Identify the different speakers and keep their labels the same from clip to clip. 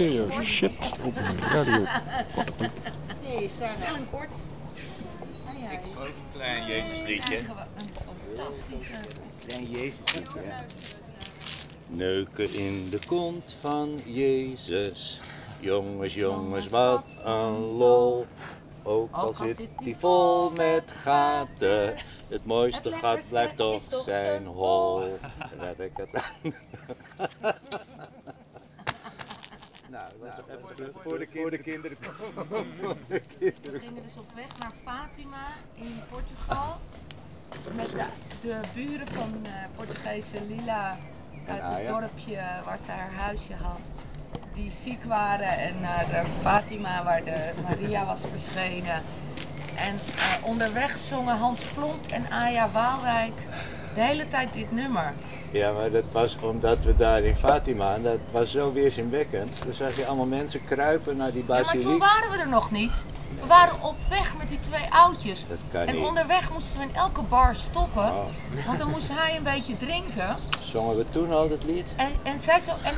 Speaker 1: serieuze shit op een radio.
Speaker 2: Snel en kort.
Speaker 3: Ook een klein Jezusliedje.
Speaker 2: Een fantastische.
Speaker 3: Klein Jezusliedje. Neuken in de kont van Jezus. Jongens, jongens, wat een lol. Ook al zit die vol met gaten. Het mooiste gat blijft toch zijn hol. Laat ik het Nou, dat was toch even voor de, voor de kinderen.
Speaker 2: We gingen dus op weg naar Fatima in Portugal. Met de, de buren van eh Portugese Lila uit het dorpje waar ze haar huisje had. Die ziek waren en naar eh, Fatima waar de Maria was verschenen. En eh, onderweg zongen Hans Plomp en Aya Waalwijk de hele tijd dit nummer.
Speaker 3: Ja, maar dat was omdat we daar in Fatima, en dat was zo weerzinwekkend. Dan zag je allemaal mensen kruipen naar die
Speaker 2: Ja, maar toen
Speaker 3: basiliek.
Speaker 2: waren we er nog niet. We waren op weg met die twee oudjes.
Speaker 3: Dat kan
Speaker 2: En
Speaker 3: niet.
Speaker 2: onderweg moesten we in elke bar stoppen.
Speaker 3: Oh.
Speaker 2: Want dan moest hij een beetje drinken.
Speaker 3: Zongen we toen al dat lied?
Speaker 2: En, en zij zo, en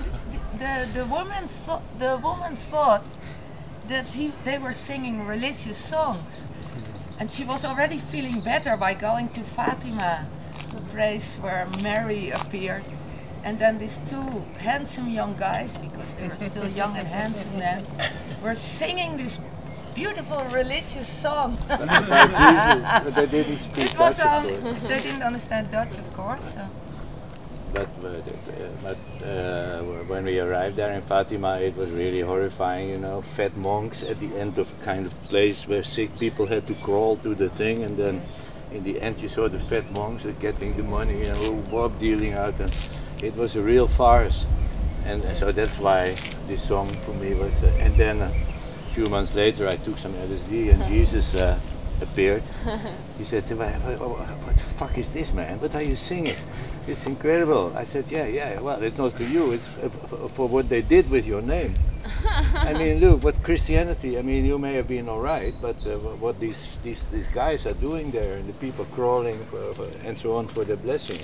Speaker 2: de, de, woman, so, the woman thought that he, they were singing religious songs. And she was already feeling better by going to Fatima, the place where Mary appeared. And then these two handsome young guys, because they were still young and handsome then, were singing this beautiful religious song.
Speaker 3: but they didn't speak
Speaker 2: it was
Speaker 3: Dutch,
Speaker 2: um, they didn't understand Dutch, of course. So.
Speaker 3: But, uh, but uh, when we arrived there in Fatima, it was really horrifying, you know, fat monks at the end of a kind of place where sick people had to crawl to the thing, and then in the end you saw the fat monks getting the money and all Bob dealing out, and it was a real farce. And so that's why this song for me was. Uh, and then a few months later, I took some LSD, and Jesus uh, appeared. He said, "What, what, what the fuck is this, man? What are you singing? It's incredible." I said, "Yeah, yeah. Well, it's not for you. It's for what they did with your name." I mean, look, what Christianity. I mean, you may have been all right, but uh, what these, these these guys are doing there, and the people crawling for, for, and so on for the blessing,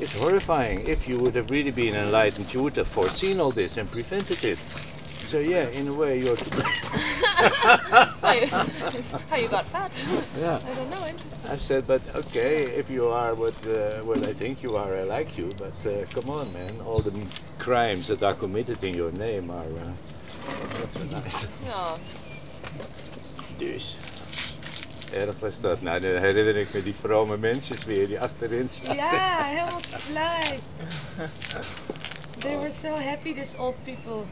Speaker 3: it's horrifying. If you would have really been enlightened, you would have foreseen all this and prevented it. So yeah, in a way, you're.
Speaker 4: That's how you, that's how you got fat.
Speaker 3: Yeah.
Speaker 4: I don't know, interesting.
Speaker 3: I said, but okay, if you are what uh, what I think you are, I like you. But uh, come on, man, all the crimes that are committed in your name are uh, not so nice.
Speaker 4: Ja.
Speaker 3: Dus. Erg was dat. Nou, dan herinner ik me die vrome mensjes weer die achterin zaten.
Speaker 2: Ja, helemaal blij. They were so happy, these old people.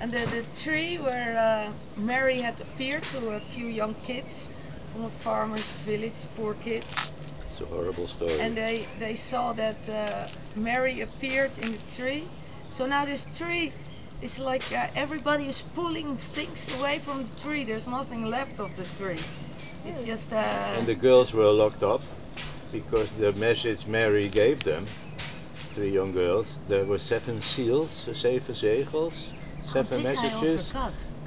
Speaker 2: And the, the tree where uh, Mary had appeared to a few young kids from a farmer's village, poor kids.
Speaker 3: It's a horrible story.
Speaker 2: And they, they saw that uh, Mary appeared in the tree. So now this tree is like uh, everybody is pulling things away from the tree. There's nothing left of the tree. It's just uh,
Speaker 3: And the girls were locked up because the message Mary gave them, three young girls, there were seven seals, zeven zegels, seven
Speaker 2: this
Speaker 3: messages.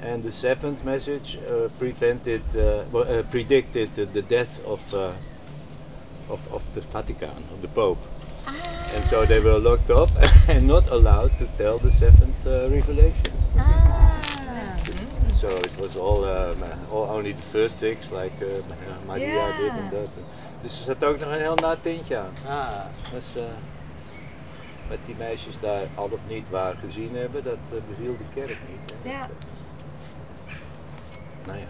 Speaker 3: And the seventh message uh, prevented, uh, well, uh, predicted uh, the death of, uh, of, of the Vatican, of the Pope. And so they were locked up and not allowed to tell the seventh uh, revelation.
Speaker 2: Ah.
Speaker 3: So it was all, um, all only the first six, like uh, Maria
Speaker 2: Ja.
Speaker 3: dit en dat. Dus er zat ook nog een heel na tintje aan.
Speaker 5: Ah,
Speaker 3: Dus, uh, wat die meisjes daar al of niet waar gezien hebben, dat uh, beviel de kerk niet. hè.
Speaker 2: Ja.
Speaker 3: Nou ja.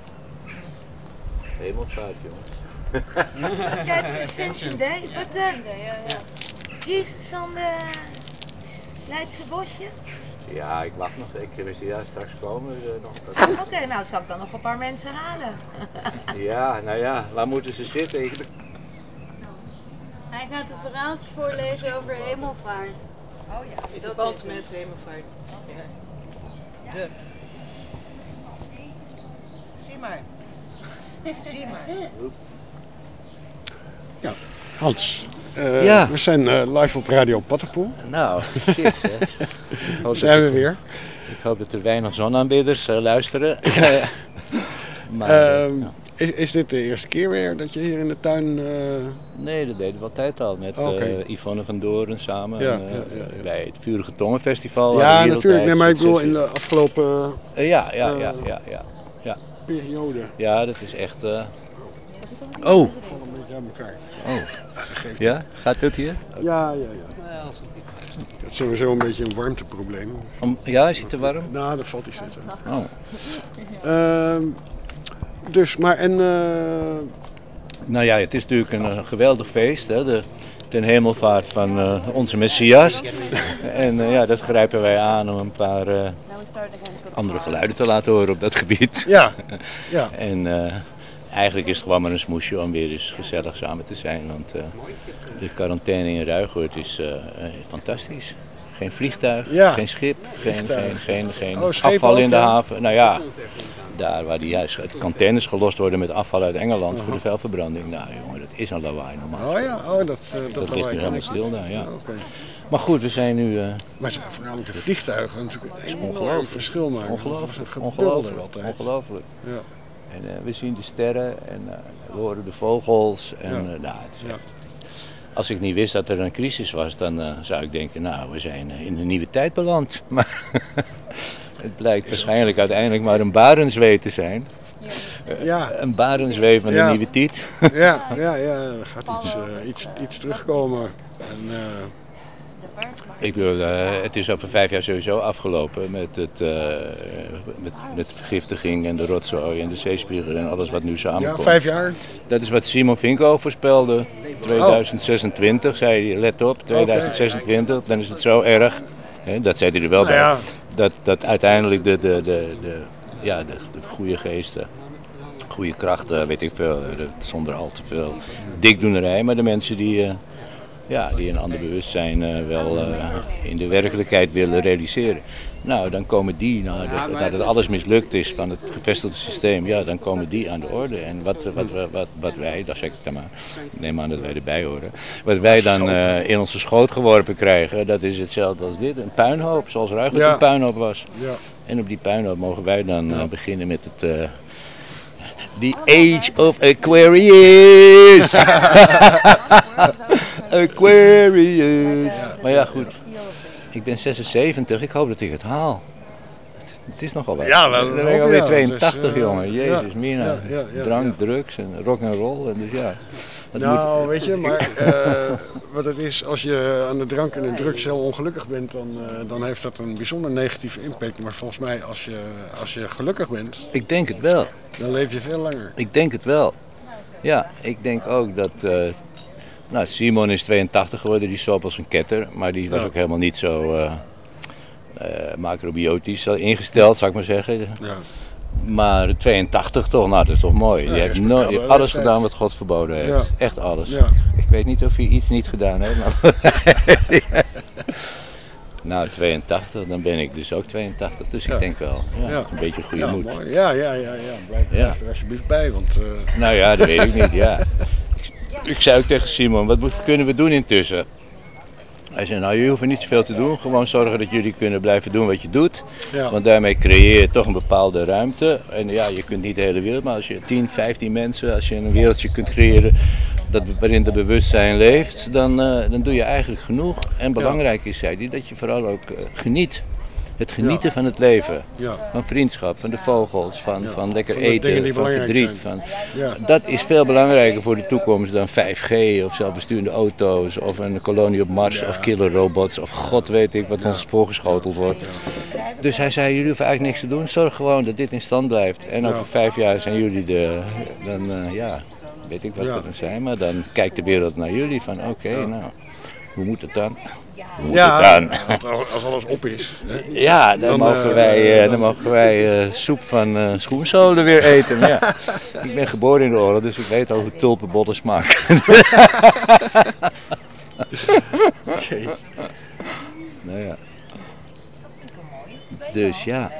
Speaker 3: Hemelvaart, jongens.
Speaker 2: Yeah, it's Ascension Day, but uh,
Speaker 4: Ja, ja.
Speaker 2: Jesus on the Leidse bosje.
Speaker 3: Ja, ik wacht nog. Ik wist ja, straks komen ze nog.
Speaker 2: Oké, nou zal ik dan nog een paar mensen halen.
Speaker 3: Ja, nou ja, waar moeten ze zitten? Ik,
Speaker 5: Hij gaat een verhaaltje voorlezen over hemelvaart.
Speaker 6: In verband met hemelvaart. Ja. De. Zie maar. Zie maar.
Speaker 1: Hans, eh,
Speaker 3: Ja.
Speaker 1: we zijn eh, live op Radio Pattenpoel.
Speaker 3: nou, shit hè.
Speaker 1: Zijn we weer.
Speaker 3: ik hoop dat er weinig zonaanbidders eh, luisteren. maar, eh,
Speaker 1: Ehm,
Speaker 3: ja.
Speaker 1: Is, is dit de eerste keer weer dat je hier in de tuin... eh,
Speaker 3: Nee, dat deden we altijd al met
Speaker 1: Oké.
Speaker 3: eh, Yvonne van Doren samen.
Speaker 1: Ja,
Speaker 3: eh,
Speaker 1: ja, ja, ja.
Speaker 3: Bij het Vurige Tongenfestival.
Speaker 1: ja, natuurlijk. Nee, maar ik bedoel in de afgelopen
Speaker 3: ja, ja, ja, ja, ja, ja.
Speaker 1: periode.
Speaker 3: Ja, dat is echt... eh, Oh,
Speaker 1: Vallen een beetje aan elkaar.
Speaker 3: ja? Gaat het hier?
Speaker 1: Ja, ja, ja. Het is sowieso een beetje een warmteprobleem.
Speaker 3: Om, ja, is het te warm?
Speaker 1: Nou, dat valt iets net aan.
Speaker 3: Oh.
Speaker 1: Dus, maar en... eh,
Speaker 3: Nou ja, het is natuurlijk een, eh, geweldig feest. Hè? De, ten hemelvaart van eh, onze Messias. en ja, dat grijpen wij aan om een paar andere geluiden te laten horen op dat gebied.
Speaker 1: ja, ja.
Speaker 3: En eigenlijk is het gewoon maar een smoesje om weer eens gezellig samen te zijn. Want de quarantaine in Ruigoord is fantastisch. Geen vliegtuig,
Speaker 1: Ja.
Speaker 3: geen schip, geen, geen, geen, geen
Speaker 1: Oh,
Speaker 3: afval in de haven. Nou ja, daar waar die juist containers gelost worden met afval uit Engeland voor de vuilverbranding. Nou jongen, dat is een lawaai normaal.
Speaker 1: Oh ja, oh, dat, eh, dat,
Speaker 3: Dat ligt nu helemaal stil daar, ja.
Speaker 1: Oké.
Speaker 3: Maar goed, we zijn nu eh,
Speaker 1: Maar ze- voornamelijk de vliegtuigen natuurlijk een
Speaker 3: ongelooflijk.
Speaker 1: verschil maken.
Speaker 3: ongelooflijk, ongelooflijk,
Speaker 1: altijd.
Speaker 3: ongelooflijk.
Speaker 1: Ja.
Speaker 3: En eh, we zien de sterren en we horen de vogels. En,
Speaker 1: Ja.
Speaker 3: nou, het is
Speaker 1: Ja.
Speaker 3: als ik niet wist dat er een crisis was, dan zou ik denken, nou, we zijn in een nieuwe tijd beland. Maar het blijkt waarschijnlijk uiteindelijk maar een barenzwee te zijn.
Speaker 1: Ja,
Speaker 3: Een barenzwee van
Speaker 1: Ja.
Speaker 3: de nieuwe tijd.
Speaker 1: ja, ja, ja, er gaat iets, eh, iets, iets terugkomen. En, eh,
Speaker 3: Ik bedoel, eh, het is over vijf jaar sowieso afgelopen met, het, eh, met, met vergiftiging en de rotzooi en de zeespiegel en alles wat nu
Speaker 1: ja,
Speaker 3: samenkomt.
Speaker 1: vijf jaar.
Speaker 3: Dat is wat Simon Vinko voorspelde. 2026 zei hij, let op, 2026, dan is het zo erg. Dat zei hij er wel
Speaker 1: Nou
Speaker 3: bij. Dat, dat uiteindelijk de, de, de, de, ja, de, de goede geesten, goede krachten, weet ik veel, de- zonder al te veel dikdoenerij, maar de mensen die, eh, ja, die een ander bewustzijn eh, wel eh, in de werkelijkheid willen realiseren. Nou, dan komen die, nou, dat, dat het alles mislukt is van het gevestigde systeem, ja, dan komen die aan de orde. En wat, wat, wat, wat, wat wij, dat zeg ik dan maar, ik neem aan dat wij erbij horen, wat wij dan eh, in onze schoot geworpen krijgen, dat is hetzelfde als dit, een puinhoop, zoals Ruigoord
Speaker 1: Ja.
Speaker 3: een puinhoop was.
Speaker 1: Ja.
Speaker 3: En op die puinhoop mogen wij dan eh, beginnen met het... eh The Age of Aquarius! Aquarius! Maar ja, goed. Ik ben 76, ik hoop dat ik het haal. Het is nogal wat.
Speaker 1: Ja, dat
Speaker 3: Dan ben ik alweer
Speaker 1: ja.
Speaker 3: 82,
Speaker 1: Dus, eh,
Speaker 3: jongen. Jezus,
Speaker 1: ja,
Speaker 3: mina.
Speaker 1: ja,
Speaker 3: Drank, drugs en rock and roll. En dus ja. Dat
Speaker 1: Nou, weet je, maar eh, wat het is, als je aan de drank en de drugs heel ongelukkig bent, dan, eh, dan heeft dat een bijzonder negatieve impact. Maar volgens mij, als je, als je gelukkig bent,
Speaker 3: Ik denk het wel.
Speaker 1: dan leef je veel langer.
Speaker 3: Ik denk het wel. Ja, ik denk ook dat. Nou, Simon is 82 geworden, die sop als een ketter. Maar die was
Speaker 1: Ja.
Speaker 3: ook helemaal niet zo eh, macrobiotisch ingesteld, zou ik maar zeggen.
Speaker 1: Ja.
Speaker 3: Maar 82 toch, nou dat is toch mooi.
Speaker 1: Ja,
Speaker 3: die heeft alles gedaan wat God verboden heeft.
Speaker 1: Ja.
Speaker 3: Echt alles.
Speaker 1: Ja.
Speaker 3: Ik weet niet of hij iets niet gedaan heeft. Maar nou, 82, dan ben ik dus ook 82. Dus ik denk wel, een beetje goede moed.
Speaker 1: mooi. Ja, ja, ja, ja. Blijf, blijf er alsjeblieft bij, want eh,
Speaker 3: Nou ja, dat weet ik niet, ja. Ik, zei ook tegen Simon, wat kunnen we doen intussen? Hij zei, nou je hoeft niet zoveel te doen, gewoon zorgen dat jullie kunnen blijven doen wat je doet.
Speaker 1: ja.
Speaker 3: Want daarmee creëer je toch een bepaalde ruimte. En ja, je kunt niet de hele wereld, maar als je 10, 15 mensen, als je een wereldje kunt creëren dat, waarin de bewustzijn leeft, dan, eh, dan doe je eigenlijk genoeg. En belangrijk is, zei hij, dat je vooral ook eh, geniet Het genieten van het leven. Van vriendschap, van de vogels, van, van lekker eten, van verdriet. Van, dat is veel belangrijker voor de toekomst dan 5G of zelfbesturende auto's of een kolonie op Mars of killer robots of god weet ik wat ons voorgeschoteld wordt. Dus hij zei, jullie hoeven eigenlijk niks te doen, zorg gewoon dat dit in stand blijft. En over vijf jaar zijn jullie de, dan eh, ja, weet ik wat we dan zijn, maar dan kijkt de wereld naar jullie van oké, nou, hoe moet het dan? Hoe moet
Speaker 1: Ja,
Speaker 3: het dan?
Speaker 1: als, als alles op is. hè.
Speaker 3: Ja, dan,
Speaker 1: Dan,
Speaker 3: mogen
Speaker 1: eh,
Speaker 3: wij, eh, dan mogen wij eh, soep van eh schoenzolen weer eten. Ja, ik ben geboren in de oorlog, dus ik weet al hoe tulpenbollen smaken. nou ja. Dus ja,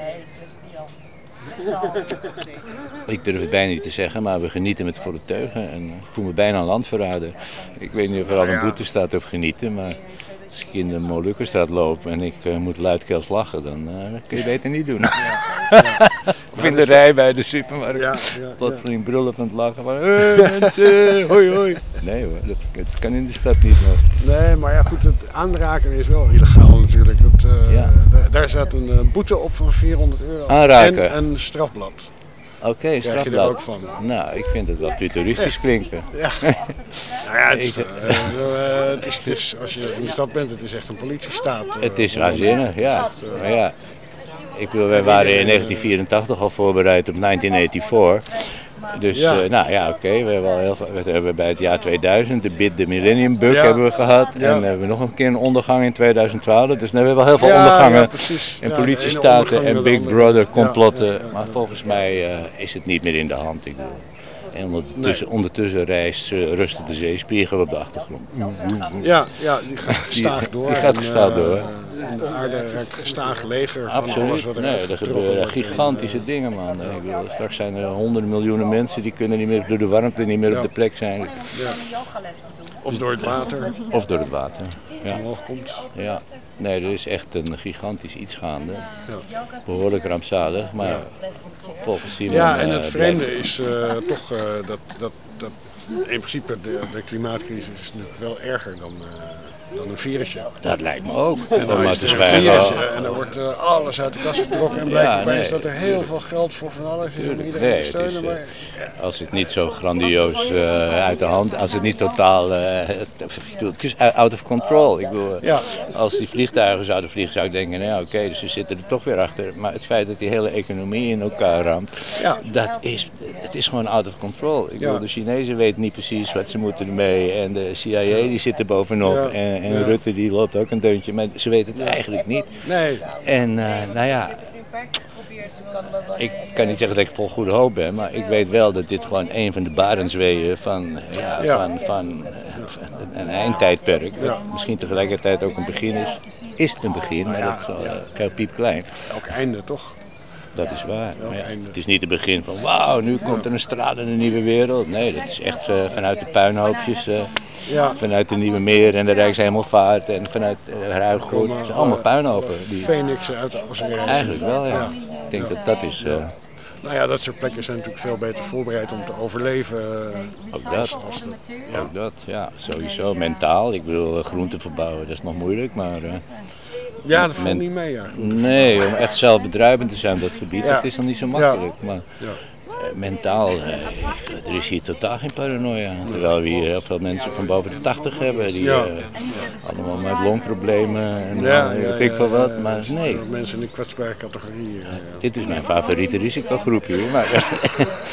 Speaker 3: ik durf het bijna niet te zeggen, maar we genieten met volle teugen. En eh, ik voel me bijna een landverrader. Ik weet niet of er al een
Speaker 1: Ja.
Speaker 3: boete staat op genieten, maar als ik in de Molukkenstraat loop en ik eh, moet luidkeels lachen, dan eh, kun je beter niet doen. of in de rij bij de supermarkt.
Speaker 1: Ja, ja, ja.
Speaker 3: Plotseling brullen van het lachen van, hey, mensen, hoi hoi. Nee hoor, dat, dat kan in de stad niet.
Speaker 1: Nee, maar ja goed, het aanraken is wel illegaal natuurlijk. Dat, eh,
Speaker 3: Ja.
Speaker 1: da- daar staat een eh, boete op van 400 euro.
Speaker 3: Aanraken.
Speaker 1: En een strafblad.
Speaker 3: Oké,
Speaker 1: Krijg je er ook van.
Speaker 3: Nou, ik vind het wel futuristisch klinken.
Speaker 1: Nou ja, het is, eh, het is, het is- als je in de stad bent, het is echt een politiestaat. eh,
Speaker 3: Het is waanzinnig, ja. Maar ja. Ik bedoel, wij waren in 1984 al voorbereid op 1984. Dus,
Speaker 1: Ja.
Speaker 3: eh, nou ja, oké, we hebben al heel veel, we hebben bij het jaar 2000, de bid, de Millennium Bug
Speaker 1: Ja.
Speaker 3: hebben we gehad.
Speaker 1: Ja.
Speaker 3: En dan hebben we nog een keer een ondergang in 2012. Dus nu hebben we wel heel veel
Speaker 1: Ja,
Speaker 3: ondergangen.
Speaker 1: ja, precies.
Speaker 3: En politiestaten en Big. Brother
Speaker 1: Ja,
Speaker 3: complotten.
Speaker 1: ja, ja.
Speaker 3: Maar volgens mij eh, is het niet meer in de hand. Ik bedoel. En ondertussen, ondertussen reist eh, rustig de zeespiegel op de achtergrond.
Speaker 1: Ja, ja, die gaat gestaag door.
Speaker 3: die gaat gestaag
Speaker 1: eh,
Speaker 3: door.
Speaker 1: En de aarde raakt gestaag leger van alles
Speaker 3: Absoluut.
Speaker 1: wat er
Speaker 3: Nee, er gebeuren gigantische dingen, man. Ik bedoel, straks zijn er honderden miljoenen mensen die kunnen niet meer door de warmte niet meer op de plek zijn.
Speaker 1: Of door het water
Speaker 3: Of door het water. Ja.
Speaker 1: komt.
Speaker 3: ja. Nee, er is echt een gigantisch iets gaande. Behoorlijk rampzalig, maar volgens Simon...
Speaker 1: Ja, en
Speaker 3: eh,
Speaker 1: het vreemde
Speaker 3: blijft-
Speaker 1: is eh, toch eh, dat, dat, dat in principe de, de klimaatcrisis is natuurlijk wel erger dan, eh, dan een virusje.
Speaker 3: Dat lijkt me ook.
Speaker 1: En dan is er een virusje en dan wordt eh, alles uit de kast getrokken en blijkt
Speaker 3: Ja,
Speaker 1: opeens
Speaker 3: nee.
Speaker 1: dat er heel veel geld voor van alles is om
Speaker 3: Tuurlijk.
Speaker 1: iedereen
Speaker 3: Nee,
Speaker 1: te
Speaker 3: het is,
Speaker 1: steunen.
Speaker 3: eh,
Speaker 1: maar
Speaker 3: Als het niet zo grandioos eh, uit de hand, als het niet totaal, eh, het, bedoel, het is out of control. Ik bedoel,
Speaker 1: Ja.
Speaker 3: als die vliegtuigen zouden vliegen, zou ik denken, nou oké, dus ze zitten er toch weer achter. Maar het feit dat die hele economie in elkaar ramt,
Speaker 1: Ja.
Speaker 3: dat is, het is gewoon out of control. Ik bedoel, de Chinezen weten niet precies wat ze moeten ermee en de CIA die zit er bovenop en, en
Speaker 1: Ja.
Speaker 3: Rutte die loopt ook een deuntje, maar ze weten het eigenlijk niet.
Speaker 1: nee,
Speaker 3: En eh, nou ja, ik kan niet zeggen dat ik vol goede hoop ben, maar ik weet wel dat dit gewoon een van de barensweeën van, ja,
Speaker 1: Ja.
Speaker 3: van, van, van een eindtijdperk, wat misschien tegelijkertijd ook een begin is, is een begin, maar dat is wel eh, piepklein.
Speaker 1: elk einde toch?
Speaker 3: Dat is waar. Ja, het is niet het begin van wauw, nu komt er een stralende nieuwe wereld. Nee, dat is echt eh, vanuit de puinhoopjes,
Speaker 1: Ja.
Speaker 3: vanuit de Nieuwe Meer en de Rijkshemelvaart en vanuit uh, Ruiggoed. Het zijn allemaal puinhopen. Die,
Speaker 1: Phoenixen uit de.
Speaker 3: Eigenlijk wel, ja. Ik denk dat dat is. eh,
Speaker 1: Nou ja, dat soort plekken zijn natuurlijk veel beter voorbereid om te overleven. eh,
Speaker 3: ook dat. Ook dat, ja, sowieso. Mentaal. Ik bedoel, eh, groenten verbouwen, dat is nog moeilijk. Maar eh,
Speaker 1: Ja, dat valt
Speaker 3: Men-
Speaker 1: niet mee. Ja.
Speaker 3: nee, om echt zelfbedruipend te zijn op dat gebied,
Speaker 1: Ja.
Speaker 3: dat is nog niet zo makkelijk. Maar
Speaker 1: Ja.
Speaker 3: eh, mentaal, eh, er is hier totaal geen paranoia. Terwijl we hier heel veel mensen van boven de 80 hebben, die
Speaker 1: Ja.
Speaker 3: eh, allemaal met longproblemen en
Speaker 1: Ja,
Speaker 3: eh,
Speaker 1: ja,
Speaker 3: weet ik
Speaker 1: ja,
Speaker 3: veel wat.
Speaker 1: ja,
Speaker 3: Maar
Speaker 1: dus,
Speaker 3: nee,
Speaker 1: eh, Mensen in de kwetsbare categorie. eh,
Speaker 3: Dit is mijn favoriete risicogroepje. Maar,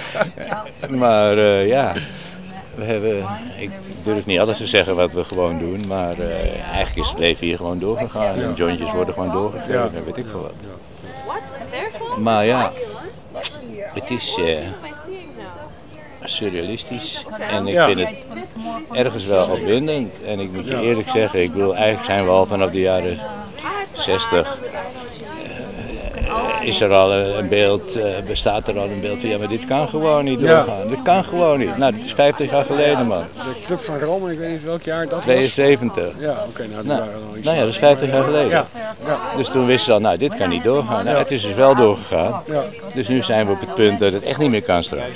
Speaker 3: maar eh, ja, we hebben, ik durf niet alles te zeggen wat we gewoon doen, maar eh, eigenlijk is het leven hier gewoon doorgegaan. En jointjes worden gewoon doorgegeven
Speaker 1: Ja.
Speaker 3: weet ik veel wat. Maar ja, het is eh, surrealistisch en ik
Speaker 1: Ja.
Speaker 3: vind het ergens wel opwindend. En ik moet je eerlijk zeggen, ik wil eigenlijk zijn we al vanaf de jaren 60 is er al een beeld, eh, bestaat er al een beeld van ja, maar dit kan gewoon niet
Speaker 1: Ja.
Speaker 3: doorgaan. Dit kan gewoon niet. Nou, dit is 50 jaar geleden, man.
Speaker 1: De Club van Rome, ik weet niet welk jaar dat was.
Speaker 3: 72.
Speaker 1: Ja, oké, nou, die
Speaker 3: Nou,
Speaker 1: al iets
Speaker 3: nou ja, dat is
Speaker 1: later.
Speaker 3: 50 jaar geleden.
Speaker 1: Ja, ja.
Speaker 3: Dus toen wisten ze al, nou, dit kan niet doorgaan. Nou, het is dus wel doorgegaan.
Speaker 1: Ja.
Speaker 3: Dus nu zijn we op het punt dat het echt niet meer kan straks.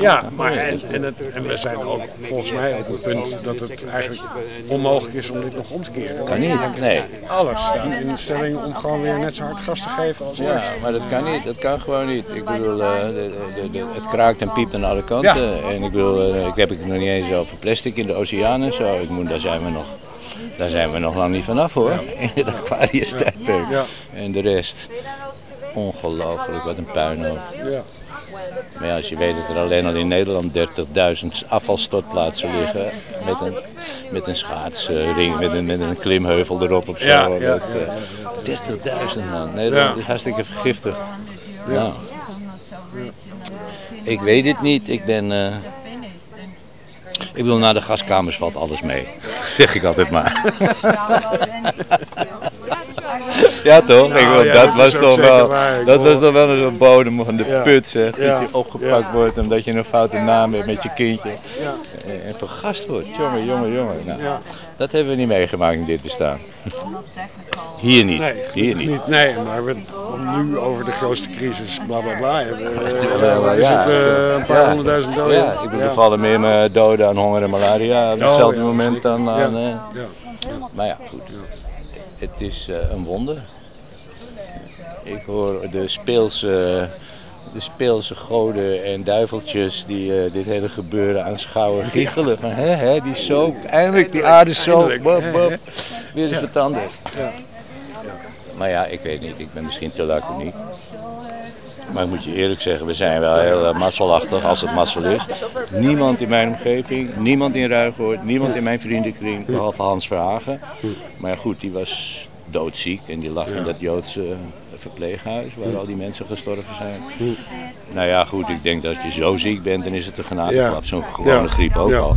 Speaker 1: Ja, maar en, en, het, en we zijn ook volgens mij op het punt dat het eigenlijk onmogelijk is om dit nog om te keren.
Speaker 3: Kan niet, nee.
Speaker 1: Alles staat in de stelling om gewoon weer net zo hard gas te geven
Speaker 3: Ja,
Speaker 1: eerst.
Speaker 3: maar dat kan niet. Dat kan gewoon niet. Ik bedoel, eh, de, de, de- het kraakt en piept aan alle kanten. En ik bedoel, eh, ik heb het nog niet eens over plastic in de oceaan en zo. Ik moet, daar zijn we nog. Daar zijn we nog lang niet vanaf hoor. In het aquarius tijdperk.
Speaker 1: Ja.
Speaker 3: En de rest. Ongelooflijk, wat een puinhoop.
Speaker 1: Ja.
Speaker 3: Maar ja, als je weet dat er alleen al in Nederland 30.000 afvalstortplaatsen liggen. Met een, met een schaatsring, met een, met een klimheuvel erop of zo.
Speaker 1: Ja, ja,
Speaker 3: eh, 30.000 man. Nederland
Speaker 1: Ja.
Speaker 3: is hartstikke vergiftigd. Nou, ik weet het niet. Ik ben. eh, ik bedoel, naar de gaskamers valt alles mee. Zeg ik altijd maar. Ja toch? ik bedoel,
Speaker 1: ja,
Speaker 3: dat,
Speaker 1: dat
Speaker 3: was toch wel,
Speaker 1: waar.
Speaker 3: Dat was toch wel een bodem van de
Speaker 1: Ja.
Speaker 3: put zeg.
Speaker 1: Ja.
Speaker 3: Dat je opgepakt wordt omdat je een foute naam hebt met je kindje. En, en vergast wordt. Jongen, jongen, jongen. Nou, Dat hebben we niet meegemaakt in dit bestaan. Hier niet.
Speaker 1: Nee,
Speaker 3: Hier niet.
Speaker 1: niet. Nee, maar we nu over de grootste crisis, bla bla bla. wat is het, een paar
Speaker 3: Ja.
Speaker 1: honderdduizend doden?
Speaker 3: Ja, ik bedoel, er vallen meer eh, doden aan honger en malaria op
Speaker 1: Oh,
Speaker 3: hetzelfde
Speaker 1: ja,
Speaker 3: moment dan aan...
Speaker 1: Ja,
Speaker 3: eh,
Speaker 1: ja.
Speaker 3: Maar ja, goed. Het is eh, een wonder. Ik hoor de speelse, de speelse goden en duiveltjes die eh, dit hele gebeuren aanschouwen giechelen. Van, hè, hè, die soap, eindelijk die aardesoap,
Speaker 1: Eindelijk,
Speaker 3: bop, bop. Weer eens wat anders. Maar ja, ik weet niet, ik ben misschien te laconiek. Maar ik moet je eerlijk zeggen, we zijn wel heel uh, mazzelachtig als het mazzel is. Niemand in mijn omgeving, niemand in Ruigoord, niemand in mijn vriendenkring, behalve Hans Verhagen. Maar goed, die was doodziek en die lag in dat Joodse verpleeghuis waar al die mensen gestorven zijn. Nou ja, goed, ik denk dat als je zo ziek bent, dan is het een genadeklap. Zo'n gewone griep ook al.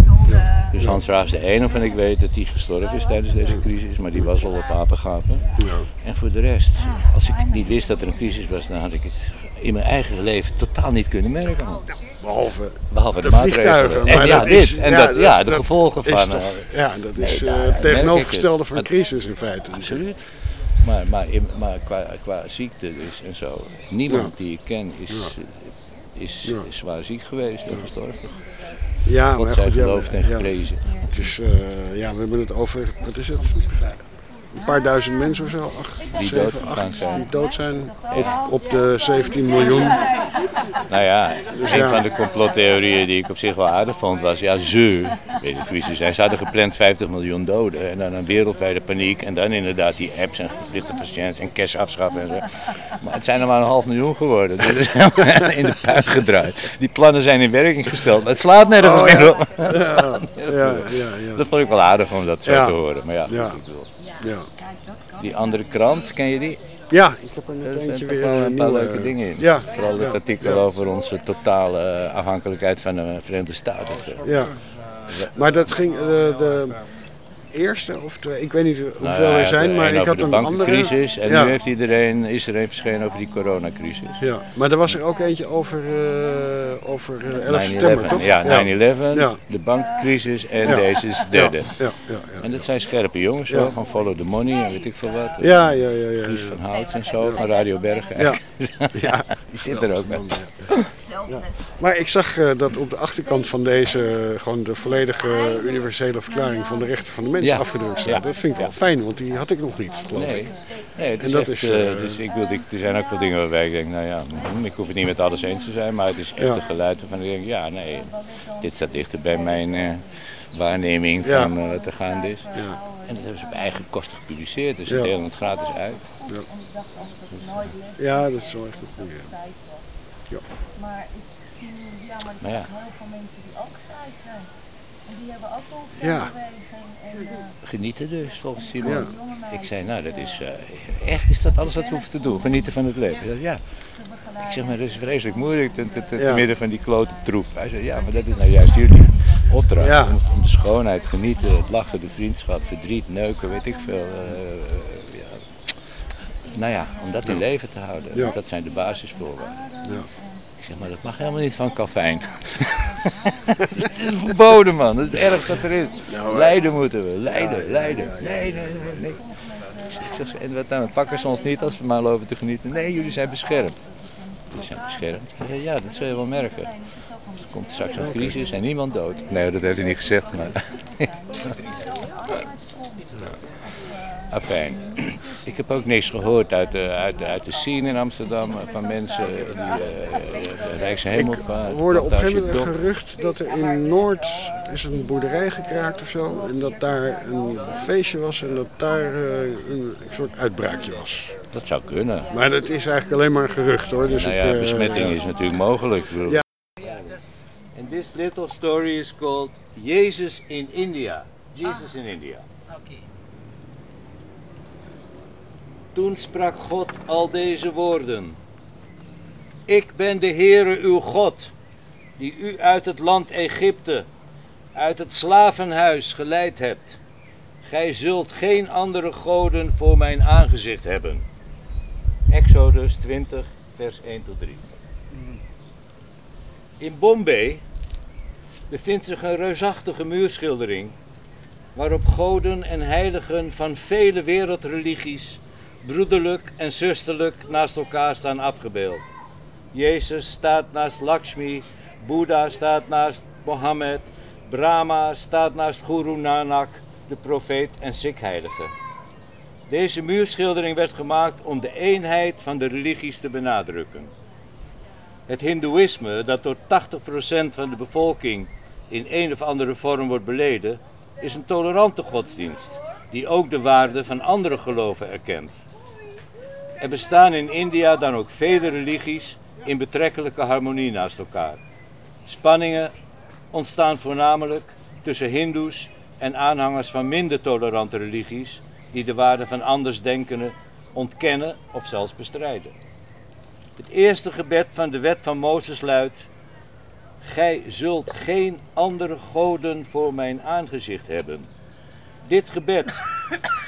Speaker 3: Dus Hans Verhagen is de enige van ik weet dat hij gestorven is tijdens deze crisis, maar die was al op apengapen. En voor de rest, als ik niet wist dat er een crisis was, dan had ik het in mijn eigen leven totaal niet kunnen merken.
Speaker 1: Behalve
Speaker 3: Behalve de,
Speaker 1: de vliegtuigen.
Speaker 3: En ja,
Speaker 1: dat
Speaker 3: dit.
Speaker 1: is-
Speaker 3: en
Speaker 1: ja,
Speaker 3: dat, ja, de
Speaker 1: dat
Speaker 3: gevolgen
Speaker 1: is
Speaker 3: van.
Speaker 1: toch-
Speaker 3: eh,
Speaker 1: ja, dat is
Speaker 3: Nee,
Speaker 1: eh, het tegenovergestelde van een crisis in feite.
Speaker 3: Absoluut. Maar, maar, in- maar qua, qua ziekte dus en zo, niemand die ik ken is, is,
Speaker 1: Ja.
Speaker 3: is zwaar ziek geweest en gestorven.
Speaker 1: Ja,
Speaker 3: God
Speaker 1: maar goed,
Speaker 3: geloofd en geprezen.
Speaker 1: het is, eh, ja, we hebben het over, wat is het? Een paar duizend mensen of zo, acht,
Speaker 3: Die
Speaker 1: zeven,
Speaker 3: dood
Speaker 1: acht,
Speaker 3: zijn.
Speaker 1: die dood zijn op, op de 17 miljoen.
Speaker 3: Nou ja,
Speaker 1: Dus
Speaker 3: een
Speaker 1: ja.
Speaker 3: van de complottheorieën die ik op zich wel aardig vond was, ja, ze, weet ik wie ze zijn, ze hadden gepland 50 miljoen doden en dan een wereldwijde paniek en dan inderdaad die apps en verplichte patiënten en cash afschaffen en zo. Maar het zijn er maar een half miljoen geworden, het is helemaal in de puin gedraaid. Die plannen zijn in werking gesteld, maar het slaat nergens
Speaker 1: Oh,
Speaker 3: meer
Speaker 1: ja.
Speaker 3: op.
Speaker 1: Ja, ja, ja, ja.
Speaker 3: Dat vond ik wel aardig om dat zo te horen, maar ja,
Speaker 1: Ja.
Speaker 3: ik bedoel,
Speaker 1: ja.
Speaker 3: die andere krant, ken je die?
Speaker 1: Ja, ik heb er
Speaker 3: Er zijn
Speaker 1: weer
Speaker 3: wel
Speaker 1: een
Speaker 3: een paar
Speaker 1: nieuwe.
Speaker 3: leuke dingen in.
Speaker 1: Ja,
Speaker 3: Vooral het
Speaker 1: ja,
Speaker 3: artikel
Speaker 1: ja.
Speaker 3: over onze totale eh, afhankelijkheid van de Verenigde Staten.
Speaker 1: Ja. Maar dat ging eh, de eerste of twee, ik weet niet hoeveel
Speaker 3: Nou ja,
Speaker 1: er zijn, maar ik had een andere.
Speaker 3: bankencrisis en
Speaker 1: ja,
Speaker 3: nu heeft iedereen, is er een verschenen over die coronacrisis.
Speaker 1: ja, maar er was er ook eentje over, eh, over eh, 11 september,
Speaker 3: 9/11,
Speaker 1: toch?
Speaker 3: Ja, 9-11,
Speaker 1: Ja.
Speaker 3: de bankencrisis en deze is de derde.
Speaker 1: Ja, ja, ja.
Speaker 3: En dat zijn scherpe jongens, zo, van Follow the Money en weet ik veel wat.
Speaker 1: Ja, ja, ja, ja.
Speaker 3: Guus van Houts en zo, van Radio Bergen.
Speaker 1: Ja. Ja.
Speaker 3: Die zit er ook bij.
Speaker 1: Maar ik zag eh, dat op de achterkant van deze eh, gewoon de volledige universele verklaring van de rechten van de mens
Speaker 3: Ja.
Speaker 1: afgedrukt staat.
Speaker 3: Ja.
Speaker 1: Dat vind ik wel
Speaker 3: Ja.
Speaker 1: fijn, want die had ik nog niet, geloof
Speaker 3: Nee,
Speaker 1: ik.
Speaker 3: nee het
Speaker 1: En
Speaker 3: is
Speaker 1: dat
Speaker 3: echt,
Speaker 1: is,
Speaker 3: eh,
Speaker 1: eh,
Speaker 3: dus ik wil, ik, er zijn ook wel dingen waarbij ik denk, nou ja, hm, ik hoef het niet met alles eens te zijn, maar het is echt
Speaker 1: Ja.
Speaker 3: een geluid waarvan ik denk, ja nee, dit staat dichter bij mijn eh, waarneming
Speaker 1: Ja.
Speaker 3: van eh, wat er gaande is.
Speaker 1: Ja.
Speaker 3: En dat hebben ze op eigen kosten gepubliceerd, dus
Speaker 1: Ja.
Speaker 3: ze delen het gratis uit.
Speaker 1: ja, dat is wel echt een goede.
Speaker 2: Maar ik zie ja, maar er zijn
Speaker 3: ja.
Speaker 2: heel veel mensen die ook vrij zijn. En die hebben ook wel
Speaker 1: Ja.
Speaker 2: beweging. En, eh,
Speaker 3: Genieten dus, volgens Simon.
Speaker 1: Ja.
Speaker 3: Ik zei, nou dat is eh, echt, is dat alles wat we hoeven te doen? Genieten van het leven? Ja. Ik zeg, maar dat is vreselijk moeilijk, te, te, te, te
Speaker 1: Ja.
Speaker 3: midden van die klote troep. Hij zei, ja, maar dat is nou juist jullie opdracht.
Speaker 1: Ja.
Speaker 3: Om, om de schoonheid, genieten, het lachen, de vriendschap, verdriet, neuken, weet ik veel. eh, eh, ja. Nou ja, om dat in leven te houden.
Speaker 1: Ja.
Speaker 3: Dat zijn de basisvoorwaarden.
Speaker 1: Ja.
Speaker 3: Ik zeg maar, dat mag helemaal niet van kafijn. dat is verboden man, dat is het ergste wat er is. Leiden moeten we, Leiden, Leiden. Nee, nee. Ik zeg, en wat dan, pakken ze ons niet als we maar lopen te genieten? Nee, jullie zijn beschermd. Jullie zijn beschermd? Ja, ja, dat zul je wel merken. Er komt straks een crisis en niemand dood. Nee, dat heeft hij niet gezegd, maar... Afijn. Ik heb ook niks gehoord uit de, uit de, uit de scene in Amsterdam eh, van mensen die eh, de Rijkse
Speaker 1: Ik hoorde op een gegeven moment een gerucht dat er in Noord is een boerderij gekraakt of zo. En dat daar een feestje was en dat daar eh, een soort uitbraakje was.
Speaker 3: Dat zou kunnen.
Speaker 1: Maar dat is eigenlijk alleen maar een gerucht hoor. Dus
Speaker 3: Nou ja,
Speaker 1: eh,
Speaker 3: besmetting
Speaker 1: ja.
Speaker 3: is natuurlijk mogelijk.
Speaker 1: Ja.
Speaker 3: And this little story is called Jesus in India. Jesus in India.
Speaker 6: Oké.
Speaker 3: Toen sprak God al deze woorden. Ik ben de Heere uw God, die u uit het land Egypte, uit het slavenhuis geleid hebt. Gij zult geen andere goden voor mijn aangezicht hebben. Exodus 20, vers 1 tot 3. In Bombay bevindt zich een reusachtige muurschildering waarop goden en heiligen van vele wereldreligies broederlijk en zusterlijk naast elkaar staan afgebeeld. Jezus staat naast Lakshmi, Boeddha staat naast Mohammed, Brahma staat naast Guru Nanak, de profeet en Sikh-heilige. Deze muurschildering werd gemaakt om de eenheid van de religies te benadrukken. Het Hindoeïsme, dat door 80% van de bevolking in een of andere vorm wordt beleden, is een tolerante godsdienst die ook de waarde van andere geloven erkent. Er bestaan in India dan ook vele religies in betrekkelijke harmonie naast elkaar. Spanningen ontstaan voornamelijk tussen Hindoes en aanhangers van minder tolerante religies die de waarde van andersdenkenden ontkennen of zelfs bestrijden. Het eerste gebed van de wet van Mozes luidt: Gij zult geen andere goden voor mijn aangezicht hebben. Dit gebed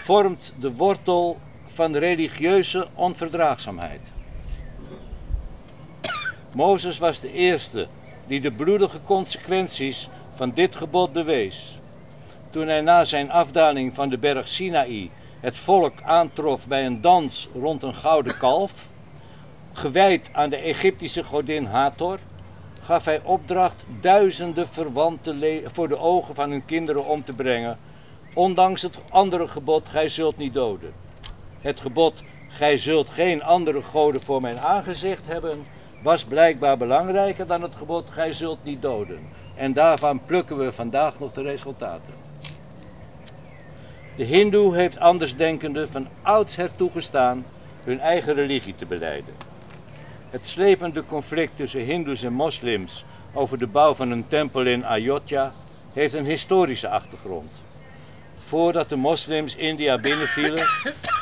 Speaker 3: vormt de wortel van religieuze onverdraagzaamheid. Mozes was de eerste die de bloedige consequenties van dit gebod bewees. Toen hij na zijn afdaling van de berg Sinaï het volk aantrof bij een dans rond een gouden kalf, gewijd aan de Egyptische godin Hathor, gaf hij opdracht duizenden verwanten voor de ogen van hun kinderen om te brengen, ondanks het andere gebod, gij zult niet doden. Het gebod, gij zult geen andere goden voor mijn aangezicht hebben, was blijkbaar belangrijker dan het gebod, gij zult niet doden. En daarvan plukken we vandaag nog de resultaten. De hindoe heeft andersdenkenden van oudsher toegestaan hun eigen religie te beleiden. Het slepende conflict tussen hindoes en moslims over de bouw van een tempel in Ayodhya heeft een historische achtergrond. Voordat de moslims India binnenvielen,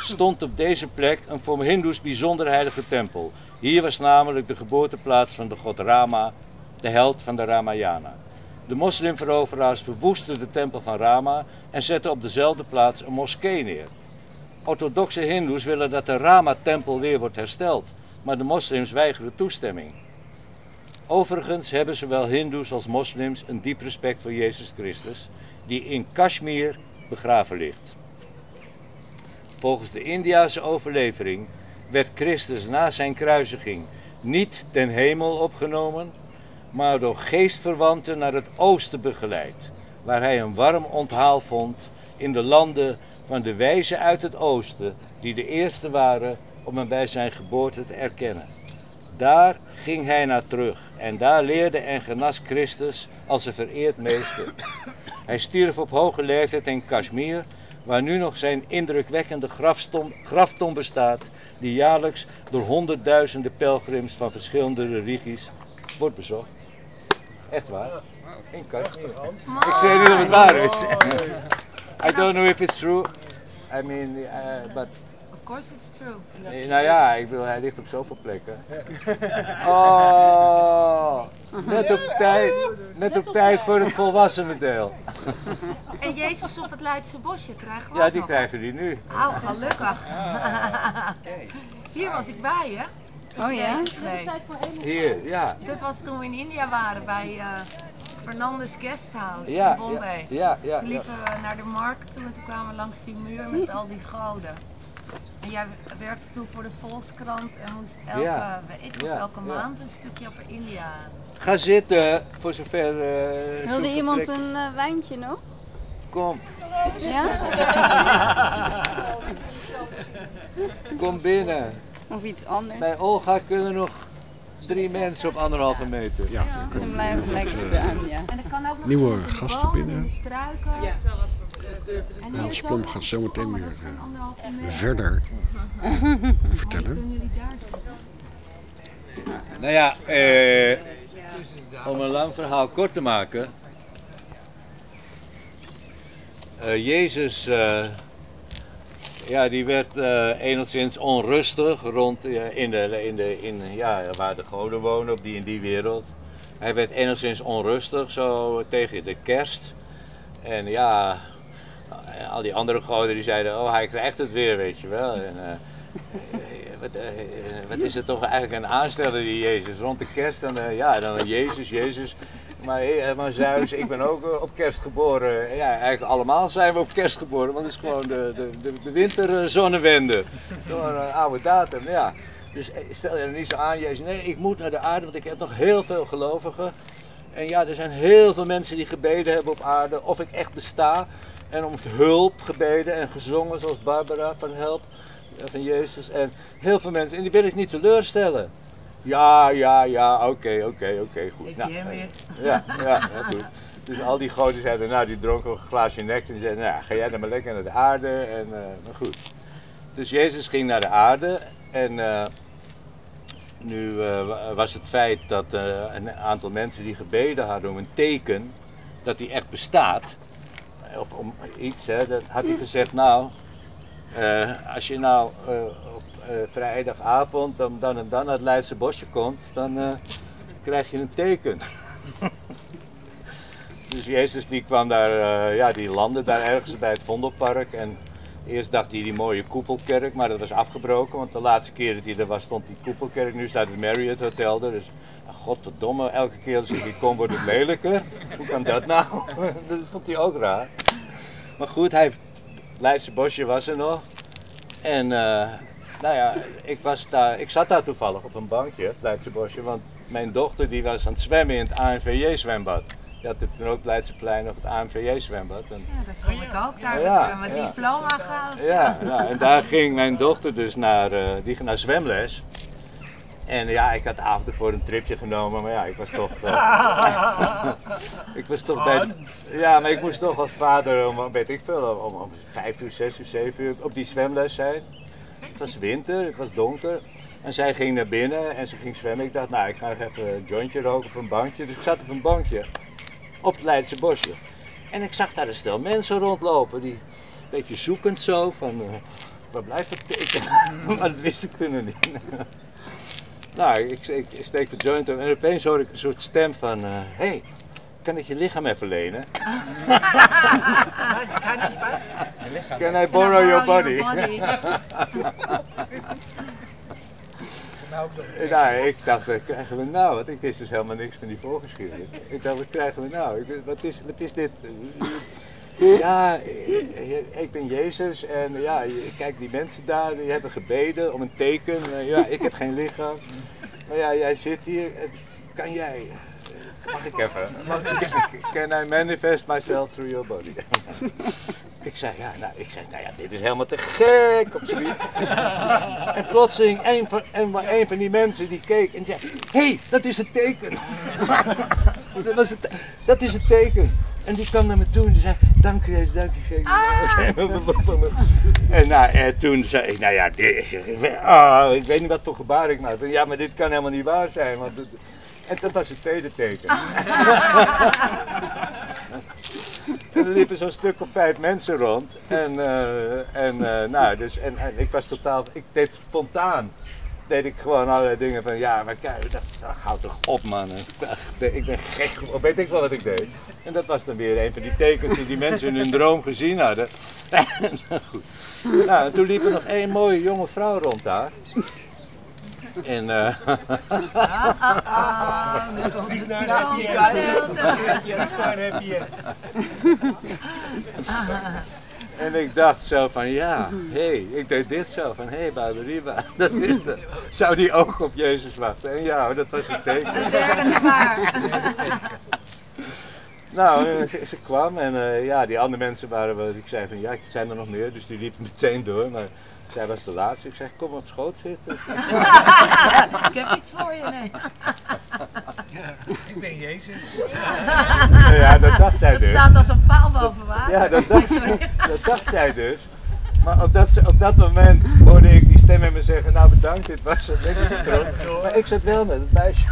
Speaker 3: stond op deze plek een voor hindoes bijzonder heilige tempel. Hier was namelijk de geboorteplaats van de god Rama, de held van de Ramayana. De moslimveroveraars verwoesten de tempel van Rama en zetten op dezelfde plaats een moskee neer. Orthodoxe hindoes willen dat de Rama-tempel weer wordt hersteld, maar de moslims weigeren toestemming. Overigens hebben zowel hindoes als moslims een diep respect voor Jezus Christus, die in Kashmir begraven ligt. Volgens de Indiase overlevering werd Christus na zijn kruisiging niet ten hemel opgenomen, maar door geestverwanten naar het oosten begeleid, waar hij een warm onthaal vond in de landen van de wijzen uit het oosten, die de eerste waren om hem bij zijn geboorte te erkennen. Daar ging hij naar terug en daar leerde en genas Christus als een vereerd meester. Hij stierf op hoge leeftijd in Kashmir, waar nu nog zijn indrukwekkende grafstom, graftombe staat, die jaarlijks door honderdduizenden pelgrims van verschillende religies wordt bezocht. Echt waar? In Kashmir. Ik zeg niet of het waar is. I don't know if it's true. I mean, uh, but
Speaker 2: course it's true.
Speaker 3: Nee, nou ja, ik bedoel, hij ligt op zoveel plekken. Oh, net op tijd, net op tijd voor het volwassenen deel.
Speaker 2: En Jezus op het Leidse bosje krijgen we
Speaker 3: Ja,
Speaker 2: ook
Speaker 3: die
Speaker 2: nog.
Speaker 3: krijgen die nu.
Speaker 2: Oh, gelukkig. Hier was ik bij, hè?
Speaker 7: Oh ja?
Speaker 2: Nee.
Speaker 3: Hier, ja.
Speaker 2: Dat was toen we in India waren bij eh Fernandes Guesthouse
Speaker 3: Ja,
Speaker 2: in Bombay.
Speaker 3: ja, ja, ja,
Speaker 2: Toen
Speaker 3: ja.
Speaker 2: liepen we naar de markt toe en toen kwamen we langs die muur met al die goden. En jij werkte toen voor de Volkskrant en moest elke,
Speaker 3: Ja,
Speaker 2: weet ik
Speaker 3: ja,
Speaker 2: elke
Speaker 3: ja.
Speaker 2: maand een stukje over India.
Speaker 3: Ga zitten, voor zover. eh,
Speaker 7: Wilde iemand
Speaker 3: plek.
Speaker 7: een eh, wijntje nog?
Speaker 3: Kom,
Speaker 7: Ja?
Speaker 3: kom binnen.
Speaker 7: Of iets anders?
Speaker 3: Bij Olga kunnen nog drie mensen op anderhalve meter.
Speaker 1: Ja,
Speaker 7: Dan blijven lekker staan, ja.
Speaker 2: En er kan ook nog
Speaker 1: Nieuwe gasten
Speaker 2: bomen,
Speaker 1: binnen.
Speaker 2: struiken.
Speaker 6: Ja.
Speaker 1: Splom
Speaker 2: zo-
Speaker 1: gaat zo meteen weer, eh, verder vertellen.
Speaker 3: Nou ja, eh, om een lang verhaal kort te maken. Eh, Jezus, eh, ja, die werd eh, enigszins onrustig rond eh, in de, in de, in, ja, waar de goden wonen, op die in die wereld. Hij werd enigszins onrustig zo tegen de kerst. En ja, al die andere goden die zeiden, oh hij krijgt het weer, weet je wel. En, eh, eh, wat, eh, wat is het toch eigenlijk een aansteller die Jezus? Rond de kerst dan, ja, dan Jezus, Jezus. Maar, maar Zeus, ik ben ook op kerst geboren. Ja, eigenlijk allemaal zijn we op kerst geboren, want het is gewoon de, de, de, de winterzonnewende. Een oude datum, ja. Dus stel je er niet zo aan, Jezus, nee, ik moet naar de aarde, want ik heb nog heel veel gelovigen. En ja, er zijn heel veel mensen die gebeden hebben op aarde, of ik echt besta. En om hulp gebeden en gezongen, zoals Barbara van Help, eh, van Jezus. En heel veel mensen, en die wil ik niet teleurstellen. Ja, ja, ja, oké, oké, oké, goed.
Speaker 2: Ik
Speaker 3: Nou,
Speaker 2: jij weer.
Speaker 3: ja, ja, ja, goed. Dus al die goden zeiden, nou, die dronken een glaasje nek en die zeiden, nou, ga jij dan maar lekker naar de aarde. En, eh, maar goed. Dus Jezus ging naar de aarde en eh, nu eh, wa- was het feit dat eh, een aantal mensen die gebeden hadden om een teken dat die echt bestaat, of om iets, hè, dat had hij gezegd, nou, eh, als je nou eh, op eh, vrijdagavond dan, dan en dan naar het Leidse bosje komt, dan krijg je een teken. dus Jezus die kwam daar, ja, die landde daar ergens bij het Vondelpark en eerst dacht hij die mooie koepelkerk, maar dat was afgebroken, want de laatste keer dat hij er was stond die koepelkerk, nu staat het Marriott Hotel er, dus godverdomme, elke keer als ik hier kom wordt het lelijker. Hoe kan dat nou? dat vond hij ook raar. Maar goed, hij, Leidse bosje was er nog. En uh, nou ja, ik, was daar, ik zat daar toevallig op een bankje, Leidse bosje, want mijn dochter die was aan het zwemmen in het ANVJ-zwembad. Je had toen ook Leidseplein nog het ANVJ-zwembad. En,
Speaker 2: Ja, dat vond ik ook. Daar
Speaker 3: Ja,
Speaker 2: heb ik mijn
Speaker 3: ja.
Speaker 2: diploma gehaald.
Speaker 3: ja, ja, en daar ging mijn dochter dus naar, uh, die ging naar zwemles. En ja, ik had de avond ervoor een tripje genomen, maar ja, ik was toch. Uh, ik was toch bij. Ja, maar ik moest toch als vader om, weet ik veel, om, om vijf uur, zes uur, zeven uur op die zwemles zijn. Het was winter, het was donker. En zij ging naar binnen en ze ging zwemmen. Ik dacht, nou, ik ga nog even een jointje roken op een bankje. Dus ik zat op een bankje op het Leidse bosje. En ik zag daar een stel mensen rondlopen, die een beetje zoekend zo, van uh, waar blijft het teken? maar dat wist ik toen nog niet. Nou, ik, ik, ik, steek de joint op en opeens hoor ik een soort stem van, hé, uh, hey, kan ik je lichaam even lenen?
Speaker 6: Was kan ik was?
Speaker 3: Can I borrow your body? nou, ik dacht, wat krijgen we nou? Want ik wist dus helemaal niks van die voorgeschiedenis. Ik dacht, wat krijgen we nou? Ik, wat, is, wat is dit? Ja, ik ben Jezus en ja, kijk die mensen daar, die hebben gebeden om een teken. Ja, ik heb geen lichaam. Maar ja, jij zit hier, kan jij... Mag ik even? Can I manifest myself through your body? Ik zei, ja, nou, ik zei, nou ja, dit is helemaal te gek op zoiets. En plotseling, een van, een, een van die mensen die keek en zei, hé, hey, dat is het teken. dat, was het, dat is het teken. En die kwam naar me toe en die zei, dank u, Jezus, dank u, ah. En nou, en toen zei ik, nou ja, dit, oh, ik weet niet wat voor gebaar ik maakte. Ja, maar dit kan helemaal niet waar zijn. Want het, en dat was het tweede teken. En er liepen zo'n stuk of vijf mensen rond. En, eh, en, eh, nou, dus, en, en ik was totaal, ik deed spontaan. Deed ik gewoon allerlei dingen van, ja, maar kijk, dat, dat houdt toch op man. Ik ben gek, of weet ik wel wat ik deed. En dat was dan weer een van die tekens die die mensen in hun droom gezien hadden. Goed. Nou, en toen liep er nog één mooie jonge vrouw rond daar. En, eh, En ik dacht zo van ja, hé, hey, ik deed dit zo van hé, hey, Baderiba, dat is het. Zou die ook op Jezus wachten? En ja, dat was het teken. Nou, ze, ze kwam en eh, ja, die andere mensen waren wel, ik zei van ja, het zijn er nog meer, dus die liepen meteen door. Maar zij was de laatste. Ik zeg, kom op schoot zitten.
Speaker 2: Ik heb iets voor je, nee.
Speaker 6: Ik ben Jezus.
Speaker 3: Ja, dat dacht zij
Speaker 2: Dat
Speaker 3: dus.
Speaker 2: staat als een paal boven water.
Speaker 3: Ja, dat dacht, dat dacht zij dus. Maar op dat, op dat moment hoorde ik die stem in me zeggen, nou bedankt, dit was het. Maar ik zat wel met het meisje.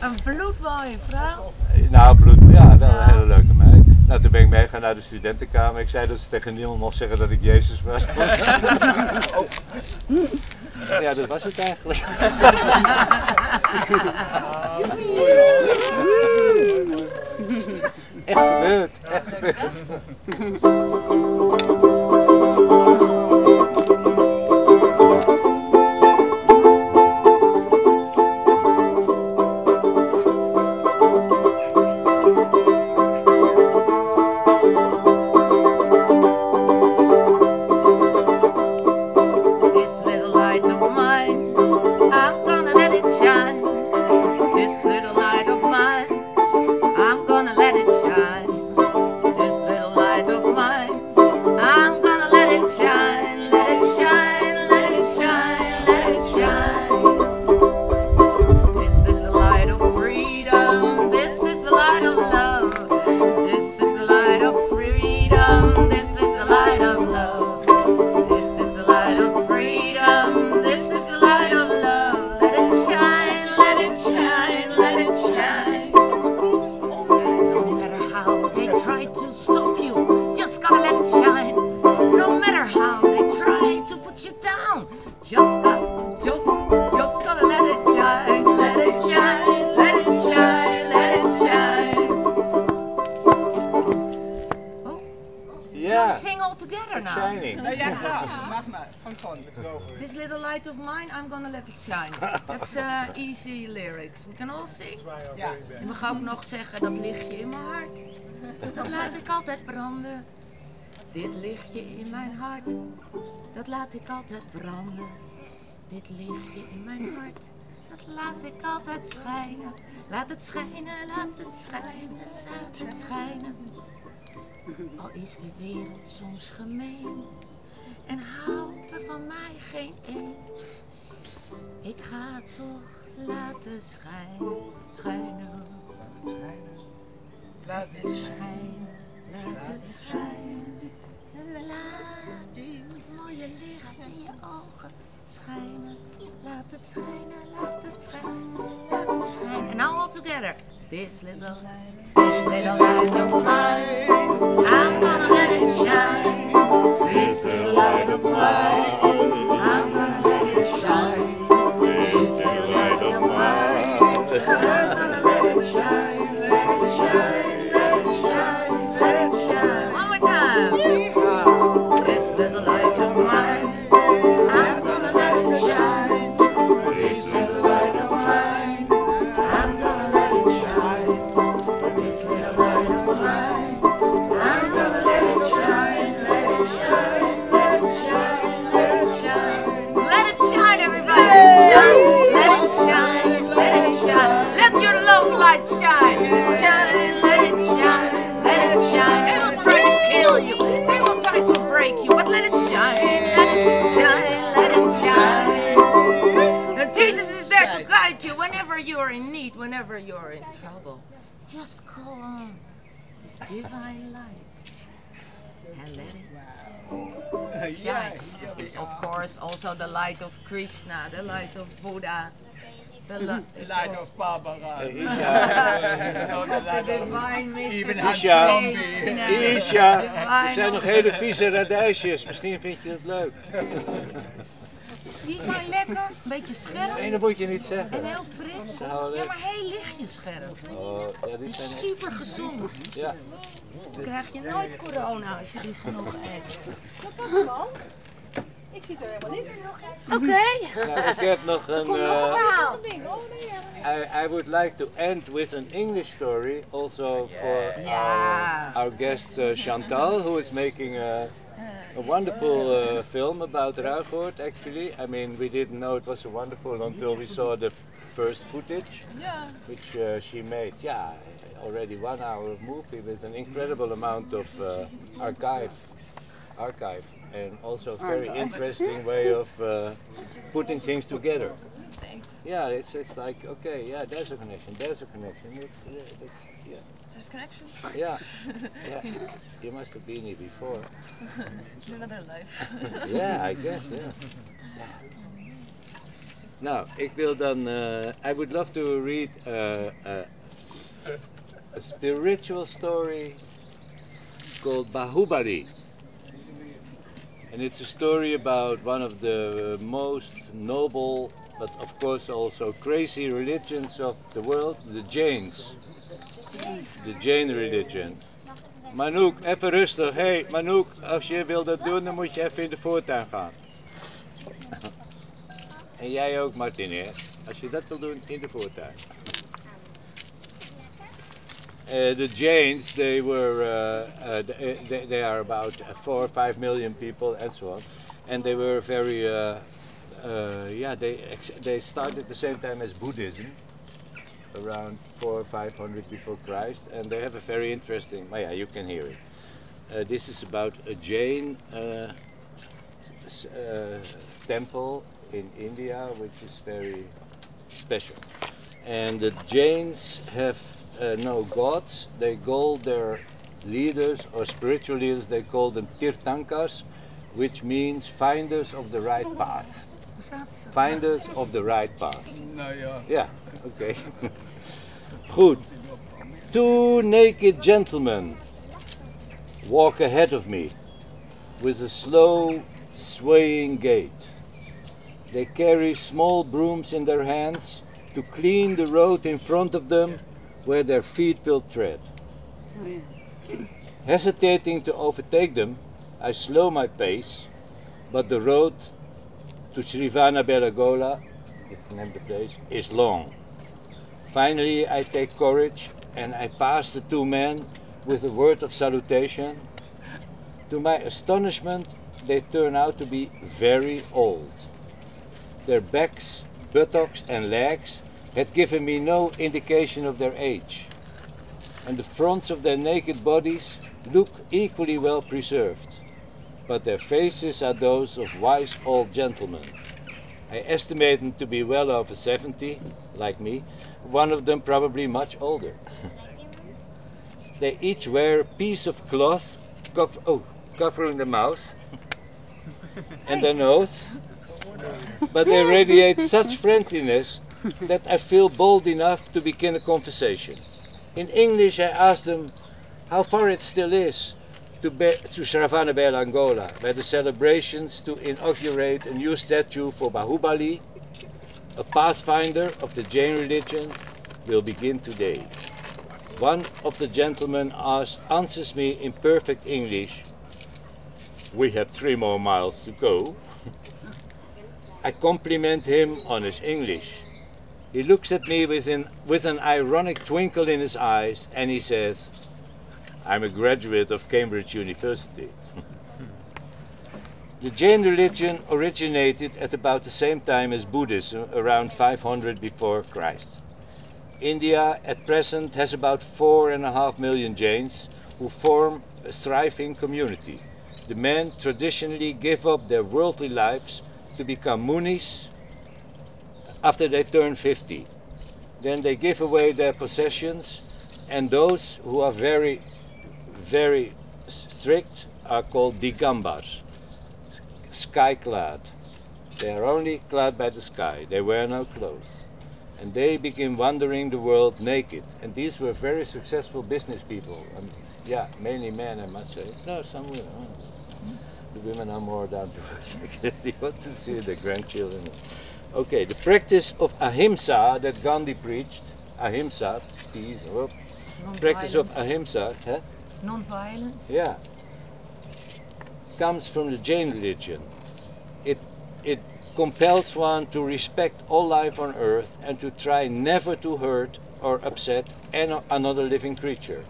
Speaker 2: Een bloedmooie vrouw.
Speaker 3: Nou, bloed, ja, wel een hele leuke meid. Nou, toen ben ik meegegaan naar de studentenkamer. Ik zei dat ze tegen niemand mocht zeggen dat ik Jezus was. ja, dat was het eigenlijk. echt gebeurd, echt gebeurd.
Speaker 2: All together now.
Speaker 3: shining.
Speaker 7: Mag maar, van gewoon.
Speaker 2: This little light of mine, I'm gonna let it shine. That's uh, easy lyrics. We can all sing.
Speaker 7: Ja.
Speaker 2: Je mag ook nog zeggen, dat lichtje in mijn hart, dat laat ik altijd branden. Dit lichtje in mijn hart, dat laat ik altijd branden. Dit lichtje in mijn hart, dat laat ik altijd schijnen. Laat het schijnen, laat het schijnen, laat het schijnen. Al is de wereld soms gemeen en houdt er van mij geen een. Ik ga toch laten schijnen, schijnen, schijnen. Laat het schijnen, laat het schijnen. Laat het mooie licht in je ogen schijnen. Laat het schijnen, laat het schijnen, laat het schijnen. Now all together. This little light, this little light of mine, I'm gonna let it shine. This little light of mine, you're in need, whenever you're in trouble. Just call on His divine light and let it shine. It's of course also the light of Krishna, the light of Buddha. The, li-
Speaker 7: The light of Barbara.
Speaker 3: Isha,
Speaker 7: No, the light
Speaker 2: the
Speaker 7: of
Speaker 2: divine mystery.
Speaker 7: Even Hans
Speaker 3: Isha.
Speaker 7: Lombi.
Speaker 2: Nee.
Speaker 3: Isha,
Speaker 2: Divine
Speaker 3: er zijn nog hele vieze radijsjes. Misschien vind je het leuk.
Speaker 2: Die zijn lekker, een beetje scherp
Speaker 3: Nee, dat moet je niet zeggen.
Speaker 2: en heel fris.
Speaker 3: Nou,
Speaker 2: Ja, maar heel lichtjes scherp.
Speaker 3: Oh, ja, die zijn
Speaker 2: Super gezond.
Speaker 3: Ja.
Speaker 2: Dan krijg je nooit corona als je die genoeg eet.
Speaker 5: Dat was hem al. Ik zit er helemaal niet.
Speaker 2: Oké.
Speaker 3: Nou, ik heb nog een. Eh.
Speaker 5: Oh ja.
Speaker 3: I, I would like to end with an English story, also for
Speaker 2: Ja.
Speaker 3: our, our guest uh, Chantal, who is making a, a wonderful uh, film about Ruigoord. Actually, I mean, we didn't know it was so wonderful until we saw the first footage,
Speaker 7: Yeah.
Speaker 3: which uh, she made. Yeah, already one hour of movie with an incredible amount of uh, archive, archive, and also a very interesting way of uh, putting things together.
Speaker 4: Thanks.
Speaker 3: Yeah, it's, it's like, okay, yeah, there's a connection, there's a connection. It's, uh, it's, yeah,
Speaker 4: There's connections
Speaker 3: yeah, yeah. You must have been here before.
Speaker 4: in another life.
Speaker 3: Yeah, I guess, yeah. Nou, ik wil dan, uh, I would love to read uh, uh, a spiritual story called Bahubali. And it's a story about one of the most noble, but of course also crazy religions of the world, the Jains. The Jain religion. Manouk, even rustig. hey, Manouk, als je wil dat doen, dan moet je even in de voortuin gaan. en jij ook, Martin, hè? Als je dat wil doen, in de voortuin. Uh, the Jains, they were, uh, they, they- are about four or five million people and so on. And they were very, yeah, they, they started at the same time as Buddhism, around four or five hundred before Christ. And they have a very interesting, oh yeah, you can hear it. Uh, this is about a Jain uh, uh, temple in India, which is very special. And the Jains have uh, no gods. They call their leaders or spiritual leaders, they call them Tirthankas, which means finders of the right path. Finders of the right path.
Speaker 7: No, ja.
Speaker 3: Ja, oké. Goed. Two naked gentlemen walk ahead of me with a slow, swaying gait. They carry small brooms in their hands to clean the road in front of them where their feet will tread. Hesitating to overtake them, I slow my pace, but the road to Srivana Belagola, it's named the place, is long. Finally, I take courage and I pass the two men with a word of salutation. To my astonishment, they turn out to be very old. Their backs, buttocks, and legs had given me no indication of their age, and the fronts of their naked bodies look equally well preserved, but their faces are those of wise old gentlemen. I estimate them to be well over 70, like me, one of them probably much older. they each wear a piece of cloth oh, covering the mouth and their nose, but they radiate such friendliness that I feel bold enough to begin a conversation. In English, I ask them how far it still is to, to Saravana Angola, where the celebrations to inaugurate a new statue for Bahubali, a pathfinder of the Jain religion, will begin today. One of the gentlemen asks, answers me in perfect English, We have three more miles to go. I compliment him on his English. He looks at me with an, with an ironic twinkle in his eyes and he says, I'm a graduate of Cambridge University. the Jain religion originated at about the same time as Buddhism, around 500 before Christ. India at present has about four and a half million Jains who form a thriving community. The men traditionally give up their worldly lives to become munis after they turn 50. Then they give away their possessions, and those who are very, very strict are called digambas, sky clad. They are only clad by the sky, they wear no clothes. And they begin wandering the world naked. And these were very successful business people. Um, yeah, mainly men, I must say. No, some women. The women are more down to earth. you want to see the grandchildren. Okay, the practice of ahimsa that Gandhi preached, ahimsa, peace, oh, practice of ahimsa, huh?
Speaker 2: Non-violence.
Speaker 3: Yeah. Comes from the Jain religion. It it compels one to respect all life on earth and to try never to hurt or upset an, another living creature.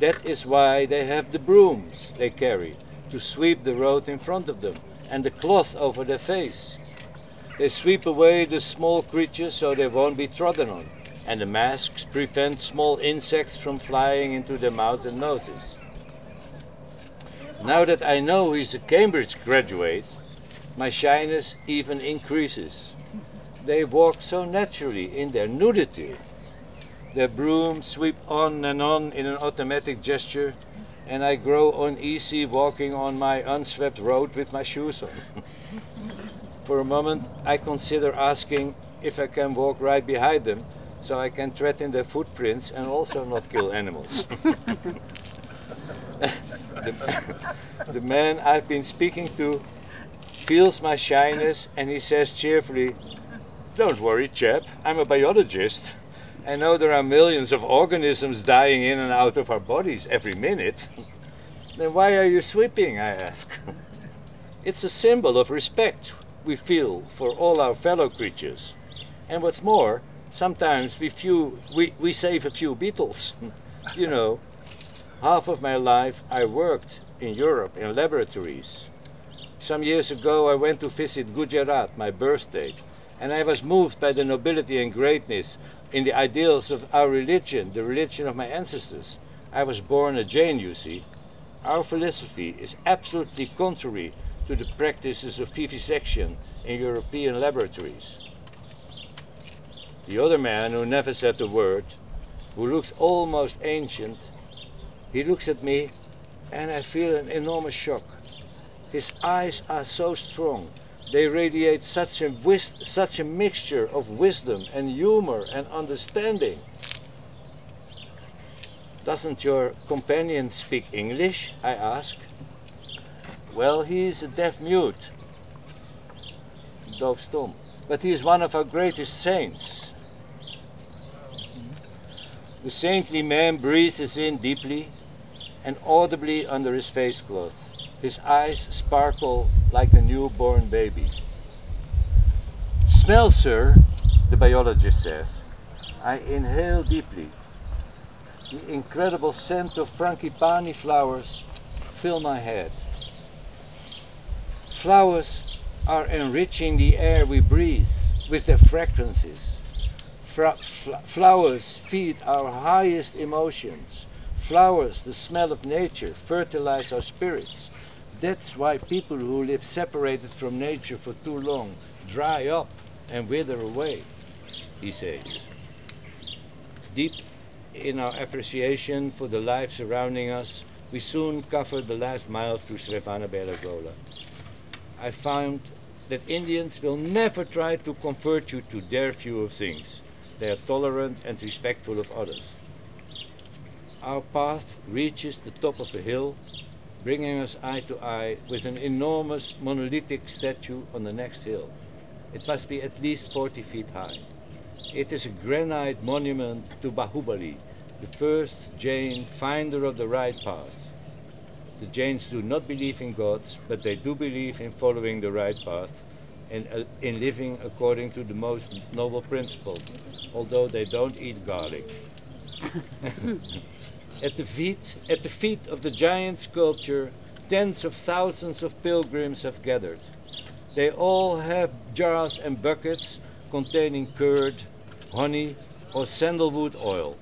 Speaker 3: That is why they have the brooms they carry to sweep the road in front of them and the cloth over their face. They sweep away the small creatures so they won't be trodden on, and the masks prevent small insects from flying into their mouths and noses. Now that I know he's a Cambridge graduate, my shyness even increases. They walk so naturally in their nudity. Their brooms sweep on and on in an automatic gesture, and I grow uneasy walking on my unswept road with my shoes on. For a moment, I consider asking if I can walk right behind them so I can tread in their footprints and also not kill animals. the, the man I've been speaking to feels my shyness and he says cheerfully, Don't worry, chap, I'm a biologist. I know there are millions of organisms dying in and out of our bodies every minute. then why are you sweeping? I ask. it's a symbol of respect we feel for all our fellow creatures. And what's more, sometimes we, few, we, we save a few beetles. you know, half of my life I worked in Europe in laboratories. Some years ago I went to visit Gujarat, my birth state, and I was moved by the nobility and greatness in the ideals of our religion, the religion of my ancestors. I was born a Jain, you see. Our philosophy is absolutely contrary to the practices of vivisection in European laboratories. The other man, who never said a word, who looks almost ancient, he looks at me and I feel an enormous shock. His eyes are so strong, they radiate such a, such a mixture of wisdom and humor and understanding. Doesn't your companion speak English? I ask. Well, he is a deaf mute, doofstom, but he is one of our greatest saints. The saintly man breathes in deeply and audibly under his face cloth. His eyes sparkle like a newborn baby. Smell, sir, the biologist says. I inhale deeply. The incredible scent of frangipani flowers fill my head. Flowers are enriching the air we breathe with their fragrances. Flowers feed our highest emotions. Flowers, the smell of nature, fertilize our spirits. That's why people who live separated from nature for too long dry up and wither away, he says. Deep in our appreciation for the life surrounding us, we soon covered the last mile through Srevana I found that Indians will never try to convert you to their view of things. They are tolerant and respectful of others. Our path reaches the top of a hill, bringing us eye to eye with an enormous monolithic statue on the next hill. It must be at least 40 feet high. It is a granite monument to Bahubali, the first Jain finder of the right path. The Jains do not believe in gods, but they do believe in following the right path and uh, in living according to the most noble principles, although they don't eat garlic. at, the feet, at the feet of the giant sculpture, tens of thousands of pilgrims have gathered. They all have jars and buckets containing curd, honey, or sandalwood oil.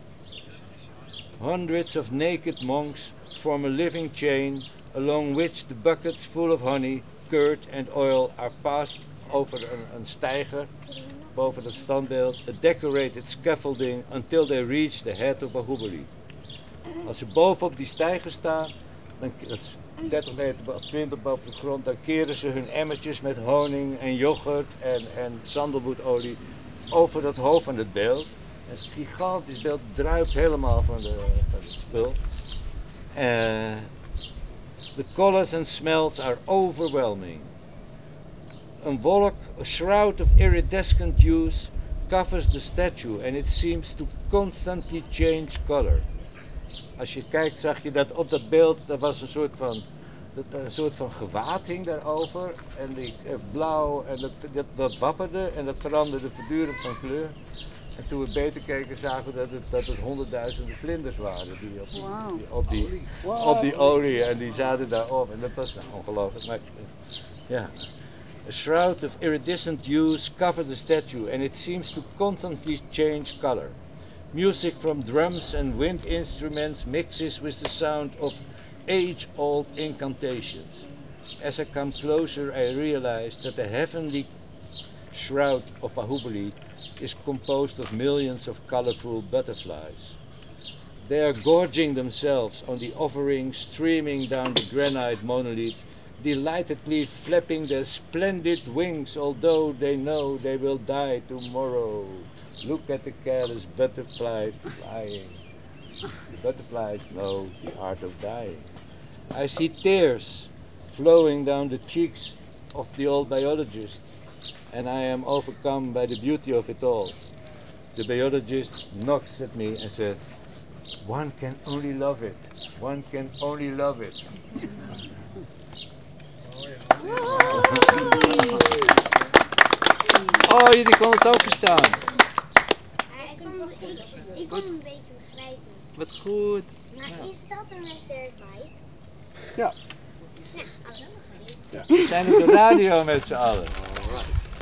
Speaker 3: Hundreds of naked monks form a living chain along which the buckets full of honey, curd, and oil are passed over een, een steiger boven het standbeeld, a decorated scaffolding until they reach the head of Bahubali. Als ze bovenop die steiger staan, dan, dat is 30 meter of 20 boven de grond, dan keren ze hun emmertjes met honing en yoghurt en, en sandelwoedolie over het hoofd van het beeld. Het gigantisch beeld druipt helemaal van, de, van het spul. Uh, the colors and smells are overwhelming. Een wolk, a shroud of iridescent hues, covers the statue and it seems to constantly change color. Als je kijkt zag je dat op dat beeld, er was een soort van, dat, er een soort van gewaad hing daarover. En die eh, blauw, en dat, dat, dat wapperde en dat veranderde voortdurend van kleur. En toen we beter keken zagen we dat het, dat het honderdduizenden vlinders waren die op die, die- op, die, op die olie en die zaten daarop. En dat was nou ongelooflijk. Maar, eh, ja. A shroud of iridescent hues covered the statue and it seems to constantly change color. Music from drums and wind instruments mixes with the sound of age-old incantations. As I come closer, I realize that the heavenly shroud of Bahubali is composed of millions of colorful butterflies. They are gorging themselves on the offering streaming down the granite monolith, delightedly flapping their splendid wings, although they know they will die tomorrow. Look at the careless butterflies flying. The butterflies know the art of dying. I see tears flowing down the cheeks of the old biologist, and I am overcome by the beauty of it all. The biologist knocks at me and says, One can only love it. One can only love it. Oh, jullie kon het ook verstaan.
Speaker 8: Maar ik kon, ik, ik kon een beetje begrijpen.
Speaker 3: Wat goed.
Speaker 8: Maar is dat een Pi?
Speaker 1: Ja.
Speaker 8: Ja, ik ook gezien.
Speaker 3: We zijn op de radio met z'n allen.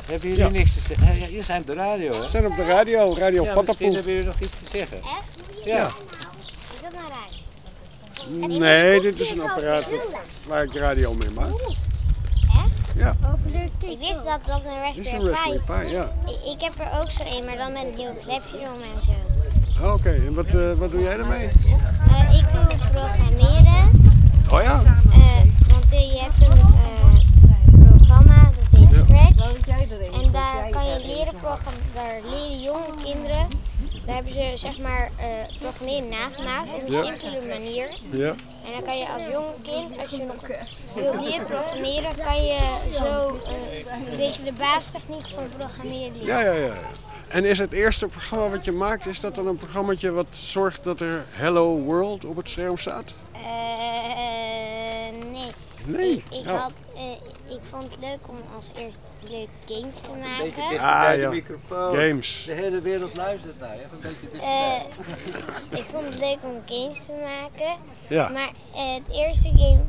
Speaker 3: Hebben jullie
Speaker 1: Ja.
Speaker 3: niks te zeggen? Ja, jullie zijn op de radio, hè?
Speaker 1: We zijn op de radio, Radio
Speaker 3: Ja, misschien hebben jullie nog iets te zeggen.
Speaker 8: Echt?
Speaker 3: Ja.
Speaker 8: Is dat nou raar?
Speaker 1: Nee, dit is een apparaat waar ik radio mee maak.
Speaker 8: Ik wist dat dat een
Speaker 1: is
Speaker 8: Raspberry
Speaker 1: een Raspberry
Speaker 8: Pi
Speaker 1: Pi, ja.
Speaker 8: Ik, ik heb er ook zo een, maar dan met een nieuw klepje om en zo.
Speaker 1: Ah, Oké, en wat, eh, wat doe jij ermee?
Speaker 8: Eh, ik doe programmeren.
Speaker 1: Oh ja?
Speaker 8: eh, want je hebt een programma, dat heet Scratch. En daar kan je leren programmeren. Daar leren jonge kinderen. Daar hebben ze zeg maar eh programmeren nagemaakt op een
Speaker 1: Ja.
Speaker 8: simpele manier.
Speaker 1: Ja.
Speaker 8: En dan kan je als jong kind, als je nog wil leren programmeren, kan je zo eh, een beetje de basistechniek van programmeren leren.
Speaker 1: Ja, ja, ja. En is het eerste programma wat je maakt, is dat dan een programmaatje wat zorgt dat er Hello World op het scherm staat?
Speaker 8: Eh, nee. Ik, ik,
Speaker 1: Oh.
Speaker 8: had, eh, ik vond het leuk om als eerst leuke games te maken.
Speaker 1: Ah,
Speaker 3: bij de
Speaker 1: ja.
Speaker 3: microfoon.
Speaker 1: Games.
Speaker 3: De hele wereld luistert naar je. Even een beetje
Speaker 8: Eh,
Speaker 3: dichterbij.
Speaker 8: ik vond het leuk om games te maken.
Speaker 1: Ja.
Speaker 8: Maar eh, het eerste game,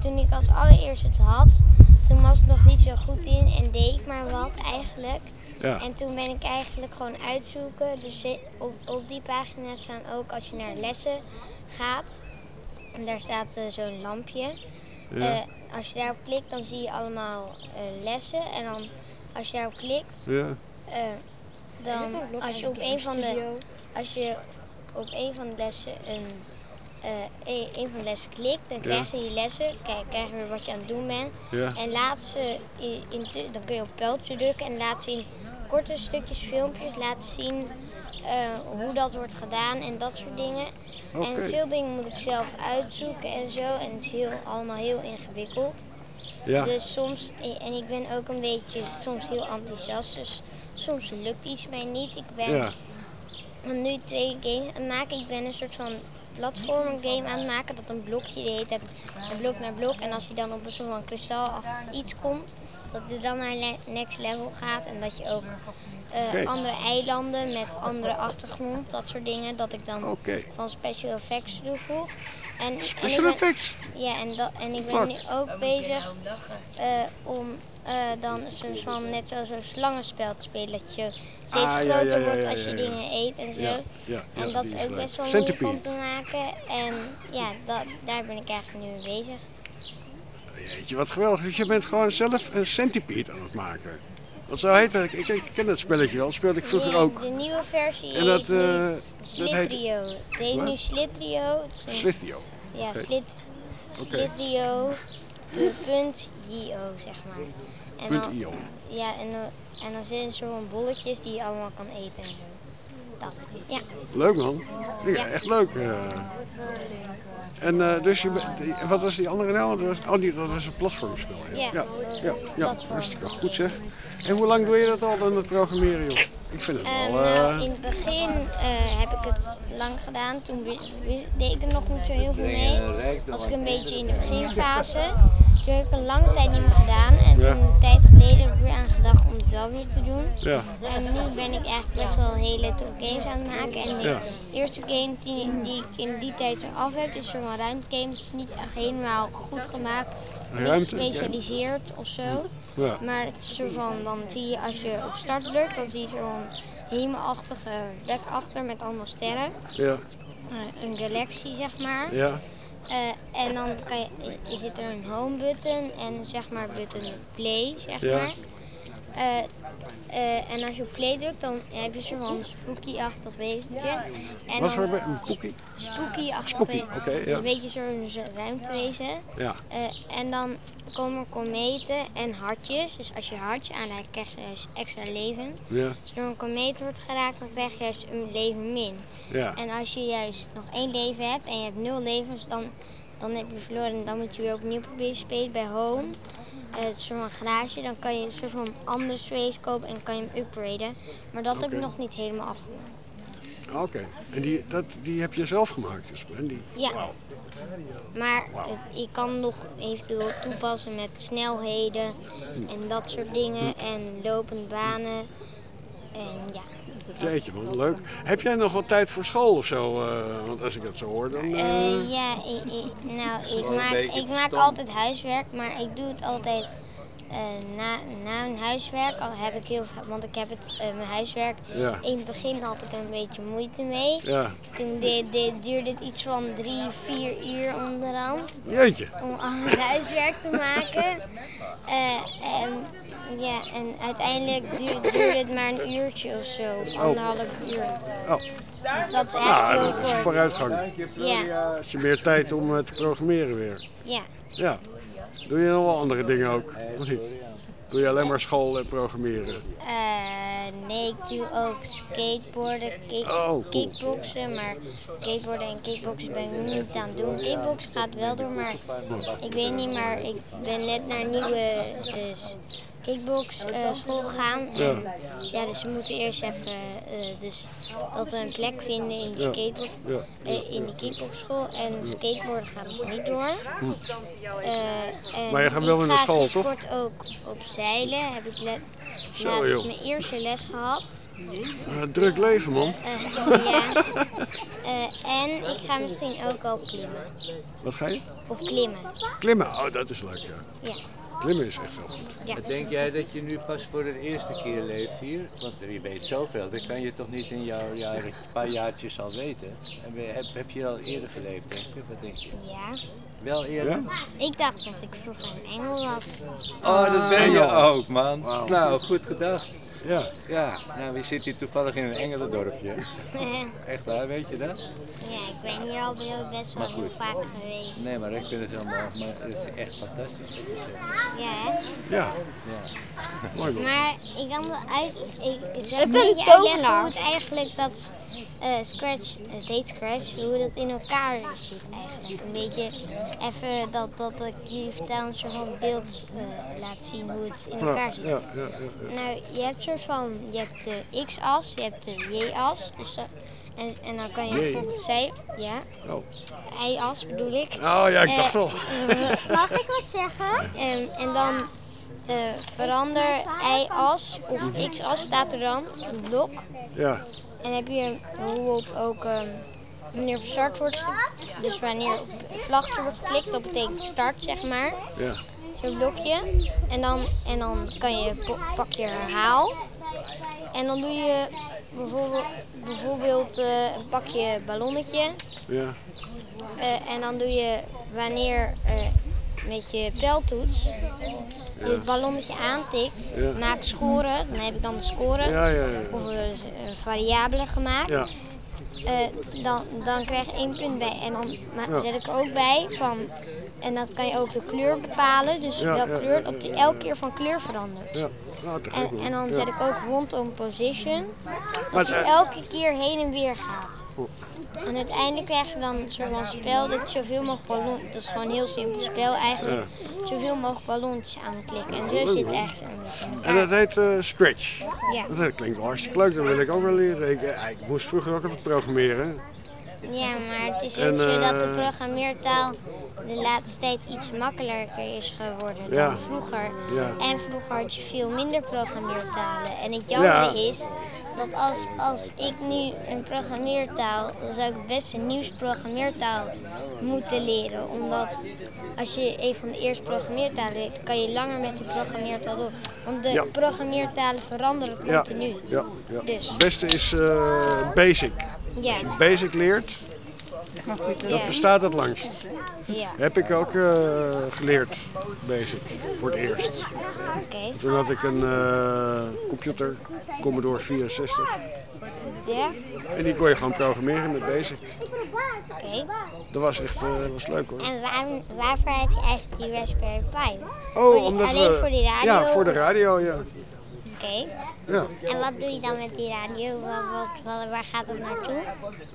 Speaker 8: toen ik als allereerst het had, toen was ik nog niet zo goed in en deed ik maar wat eigenlijk.
Speaker 1: Ja.
Speaker 8: En toen ben ik eigenlijk gewoon uitzoeken. Dus op, op die pagina staan ook als je naar lessen gaat. En daar staat zo'n lampje.
Speaker 1: Ja.
Speaker 8: Eh, als je daarop klikt, dan zie je allemaal eh, lessen. En dan als je daarop klikt,
Speaker 1: Ja.
Speaker 8: eh, dan als je op een van de als je op een van de lessen een, eh, een, een van de lessen klikt, dan krijg je die lessen, kijk, krijg je weer wat je aan het doen bent.
Speaker 1: Ja.
Speaker 8: En laat ze in, dan kun je op pijltje drukken en laat zien korte stukjes filmpjes laten zien eh, hoe dat wordt gedaan en dat soort dingen. En veel dingen moet ik zelf uitzoeken en zo en het is heel, allemaal heel ingewikkeld.
Speaker 1: Ja.
Speaker 8: Dus soms, en ik ben ook een beetje soms heel enthousiast, dus soms lukt iets mij niet. Ik ben
Speaker 1: Ja.
Speaker 8: nu twee games aan het maken. Ik ben een soort van platform game aan het maken, dat een blokje tijd van blok naar blok. En als hij dan op een soort van kristalachtig iets komt, dat het dan naar next level gaat. En dat je ook eh, andere eilanden met andere achtergrond, dat soort dingen, dat ik dan van special effects toevoeg. En,
Speaker 1: Special
Speaker 8: en ben-
Speaker 1: effects?
Speaker 8: Ja, en, dat, en ik ben nu ook bezig eh, om eh, dan zo'n van net zo zo'n slangenspel te spelen. Dat je steeds
Speaker 1: Ah, ja,
Speaker 8: groter
Speaker 1: ja, ja,
Speaker 8: wordt als je
Speaker 1: ja, ja.
Speaker 8: dingen eet en zo.
Speaker 1: Ja, ja, ja,
Speaker 8: en dat is ook
Speaker 1: leuk.
Speaker 8: best wel moeilijk
Speaker 1: Centipede.
Speaker 8: om te maken. En ja, dat, daar ben ik eigenlijk nu mee bezig.
Speaker 1: Jeetje, wat geweldig. Dus je bent gewoon zelf een centipede aan het maken. Wat zou heten? Ik, ik, ik ken dat spelletje wel, speelde ik vroeger ook.
Speaker 8: De nieuwe versie
Speaker 1: En dat,
Speaker 8: heet
Speaker 1: eh, dat heet
Speaker 8: Slitrio. Het heet nu Slitrio.
Speaker 1: Slithio.
Speaker 8: Ja,
Speaker 1: Oké.
Speaker 8: slit, slitrio.io, zeg maar. en
Speaker 1: Punt
Speaker 8: dan,
Speaker 1: .io.
Speaker 8: ja, en, en dan zitten er zo'n bolletjes die je allemaal kan eten en zo. Dat, ja.
Speaker 1: Leuk man. Ja, echt leuk. eh. En eh, dus je, wat was die andere nou? Dat was, oh, die, dat was een platformspel. Ja,
Speaker 8: Ja,
Speaker 1: ja, ja, ja,
Speaker 8: platform.
Speaker 1: hartstikke goed zeg. En hoe lang doe je dat al dan het programmeren joh? Ik vind het
Speaker 8: Ehm,
Speaker 1: wel... eh,
Speaker 8: nou, in het begin eh, heb ik het lang gedaan. Toen deed ik er nog niet zo heel veel mee. Was ik een beetje in de beginfase. Toen heb ik een lange tijd niet meer gedaan. En toen een tijd geleden heb ik weer aan gedacht om het wel weer te doen.
Speaker 1: ja,
Speaker 8: En nu ben ik echt best wel hele toffe games aan het maken. En de eerste game die, die ik in die tijd zo af heb, is zo'n ruimtegame. Het is niet echt helemaal goed gemaakt. Niet
Speaker 1: Ruimte,
Speaker 8: gespecialiseerd of zo.
Speaker 1: ja.
Speaker 8: Maar het is zo van, dan zie je als je op start drukt, dan zie je zo'n hemelachtige plek achter met allemaal sterren.
Speaker 1: ja,
Speaker 8: Eh, Een galaxie zeg maar.
Speaker 1: ja,
Speaker 8: Eh, en dan kan je, je zit er een home button en zeg maar button play zeg
Speaker 1: Ja.
Speaker 8: maar. Eh, eh, en als je op play drukt, dan heb je zo'n spooky-achtig wezentje. En
Speaker 1: Wat voor een cookie?
Speaker 8: Spooky-achtig
Speaker 1: Spooky, oké,
Speaker 8: dus
Speaker 1: ja.
Speaker 8: een beetje zo'n zo- ruimtewezen.
Speaker 1: Ja,
Speaker 8: Eh, en dan komen er kometen en hartjes. Dus als je hartje aanraakt, krijg je juist extra leven.
Speaker 1: ja,
Speaker 8: Als door een komeet wordt geraakt, dan krijg je juist een leven min.
Speaker 1: Ja.
Speaker 8: En als je juist nog één leven hebt en je hebt nul levens, dan, dan heb je verloren. En dan moet je weer opnieuw proberen spelen bij home. Eh, het is zo'n garage, dan kan je een soort van andere space kopen en kan je hem upgraden. Maar dat heb ik nog niet helemaal afgemaakt.
Speaker 1: Oké. En die, dat, die heb je zelf gemaakt dus? En die,
Speaker 8: Ja. Maar het- ik kan nog eventueel toepassen met snelheden en dat soort dingen en lopende banen. En ja.
Speaker 1: Jeetje man, leuk. Heb jij nog wat tijd voor school of zo? eh, want als ik dat zo hoor, dan... eh,
Speaker 8: Eh, ja, ik, ik- nou, ik maak, ik maak altijd huiswerk, maar ik doe het altijd eh, na, na een huiswerk. Al heb ik heel veel, want ik heb het, eh, mijn huiswerk,
Speaker 1: Ja.
Speaker 8: in het begin had ik een beetje moeite mee.
Speaker 1: Ja,
Speaker 8: Toen de, de, duurde het iets van drie, vier uur onderhand
Speaker 1: jeetje.
Speaker 8: om al het huiswerk te maken. Eh, en, ja, en uiteindelijk duurde, het maar een uurtje of zo, of anderhalf uur.
Speaker 1: Oh,
Speaker 8: Dus dat is echt
Speaker 1: nou,
Speaker 8: heel
Speaker 1: dat is vooruitgang.
Speaker 8: Ja,
Speaker 1: Als je meer tijd om eh, te programmeren weer.
Speaker 8: ja.
Speaker 1: Ja. Doe je nog wel andere dingen ook? Of niet? Doe je alleen maar school en programmeren?
Speaker 8: Eh, nee, ik doe ook skateboarden, kick,
Speaker 1: Oh,
Speaker 8: kickboksen, maar skateboarden en kickboksen ben ik nu niet aan het doen. Kickboksen gaat wel door, maar ik weet niet, maar ik ben net naar nieuwe eh, kickbox eh, school gegaan. En, ja, dus we moeten eerst even eh, dus dat we een plek vinden in de
Speaker 1: Ja.
Speaker 8: skateboard,
Speaker 1: Ja.
Speaker 8: eh, in de kickboxschool. En skateboarden gaat nog niet door. En
Speaker 1: Maar je gaat wel
Speaker 8: ik
Speaker 1: weer naar school, toch?
Speaker 8: kort ook op zeilen. Heb ik le-
Speaker 1: Zo,
Speaker 8: laatst
Speaker 1: joh.
Speaker 8: mijn eerste les gehad.
Speaker 1: Eh, druk leven man.
Speaker 8: Ja. En ik ga misschien ook al klimmen.
Speaker 1: Wat ga je?
Speaker 8: Op klimmen.
Speaker 1: Klimmen. Oh, dat is leuk ja.
Speaker 8: Ja.
Speaker 1: Klimmen is echt wel goed.
Speaker 8: ja.
Speaker 3: Denk jij dat je nu pas voor de eerste keer leeft hier? Want je weet zoveel, dat kan je toch niet in jouw een paar jaartjes al weten? En heb, heb je al eerder geleefd, denk je? Wat denk je?
Speaker 8: Ja.
Speaker 3: Wel eerder?
Speaker 1: Ja?
Speaker 8: Ik dacht dat ik vroeger een engel was.
Speaker 3: Oh, dat ben je
Speaker 1: Engel.
Speaker 3: ook, man. Nou, goed gedacht.
Speaker 1: Ja.
Speaker 3: Ja, nou, we zitten hier toevallig in een engelendorpje.
Speaker 8: ja,
Speaker 3: Echt waar, weet je dat?
Speaker 8: ik ben hier al heel- best wel heel vaak geweest.
Speaker 3: Nee, maar ik vind het helemaal, maar het is echt fantastisch.
Speaker 8: Ja, hè?
Speaker 1: Ja,
Speaker 3: Ja.
Speaker 1: mooi.
Speaker 8: Maar ik kan wel uit. Ik, zou
Speaker 5: Ik
Speaker 8: een
Speaker 5: ben
Speaker 8: beetje uitleggen
Speaker 5: tovenaar.
Speaker 8: hoe het eigenlijk dat eh, Scratch, het heet Scratch, hoe dat in elkaar zit eigenlijk. Een beetje even dat, dat ik jullie vertel een soort van beeld eh, laat zien hoe het in elkaar zit.
Speaker 1: ja, ja, ja.
Speaker 8: Nou, je hebt soort van, je hebt de x-as, je hebt de y-as. Dus, en, en dan kan je bijvoorbeeld zij, ja,
Speaker 1: Oh.
Speaker 8: y-as bedoel ik.
Speaker 1: oh ja, ik dacht
Speaker 8: Eh,
Speaker 1: al.
Speaker 5: Mag ik wat zeggen?
Speaker 8: En, en dan eh, verander y-as of x-as staat er dan, een blok.
Speaker 1: Ja,
Speaker 8: En heb je bijvoorbeeld ook ehm, wanneer op start wordt Dus wanneer op een vlaggetje wordt geklikt, dat betekent start zeg maar.
Speaker 1: ja.
Speaker 8: Zo'n blokje. En dan, en dan kan je, pak je herhaal. En dan doe je bijvoorbeeld, bijvoorbeeld eh, pak je ballonnetje.
Speaker 1: Ja,
Speaker 8: eh, en dan doe je wanneer eh, met je pijltoets je het ballonnetje aantikt,
Speaker 1: Ja.
Speaker 8: maak scoren. Dan heb ik dan de score.
Speaker 1: ja.
Speaker 8: Of een, variabele gemaakt. Eh, dan, dan krijg je één punt bij. En dan zet ik er ook bij van En dan kan je ook de kleur bepalen. Dus welke kleur, dat die elke keer van kleur verandert.
Speaker 1: Nou,
Speaker 8: En, en dan zet ik ook rondom position. Dat je elke keer heen en weer gaat. En uiteindelijk krijg je dan een soort van spel dat je zoveel mogelijk ballon. Dat is gewoon een heel simpel spel eigenlijk. Zoveel mogelijk ballonnetjes aan klikken. En zo zit het echt een
Speaker 1: En dat heet eh, Scratch.
Speaker 8: Ja.
Speaker 1: Dat klinkt wel hartstikke leuk, dat wil ik ook wel leren. Ik, eh, ik moest vroeger ook even programmeren.
Speaker 8: Ja, maar het is ook
Speaker 1: En,
Speaker 8: zo dat de
Speaker 1: eh,
Speaker 8: programmeertaal de laatste tijd iets makkelijker is geworden
Speaker 1: Ja.
Speaker 8: dan vroeger.
Speaker 1: Ja.
Speaker 8: En vroeger had je veel minder programmeertalen. En het jammer
Speaker 1: Ja.
Speaker 8: is dat als, als ik nu een programmeertaal, dan zou ik best een nieuws programmeertaal moeten leren. Omdat als je een van de eerste programmeertalen leert, kan je langer met die programmeertaal door. Want de programmeertalen veranderen continu.
Speaker 1: ja, ja.
Speaker 8: Dus.
Speaker 1: Het beste is eh, Basic.
Speaker 8: Ja,
Speaker 1: Als je Basic leert, dat bestaat het langst.
Speaker 8: ja.
Speaker 1: Heb ik ook eh, geleerd, Basic, voor het eerst.
Speaker 8: Oké.
Speaker 1: Toen had ik een eh, computer, Commodore 64.
Speaker 8: Ja,
Speaker 1: En die kon je gewoon programmeren met Basic.
Speaker 8: oké.
Speaker 1: Dat was echt eh, was leuk hoor.
Speaker 8: En waar, waarvoor heb je eigenlijk die Raspberry Pi?
Speaker 1: Oh, omdat
Speaker 8: alleen
Speaker 1: we...
Speaker 8: voor die radio?
Speaker 1: Ja, voor de radio, ja.
Speaker 8: Oké.
Speaker 1: ja.
Speaker 8: En wat doe je dan met die radio? Wat, wat, wat- waar gaat het naartoe?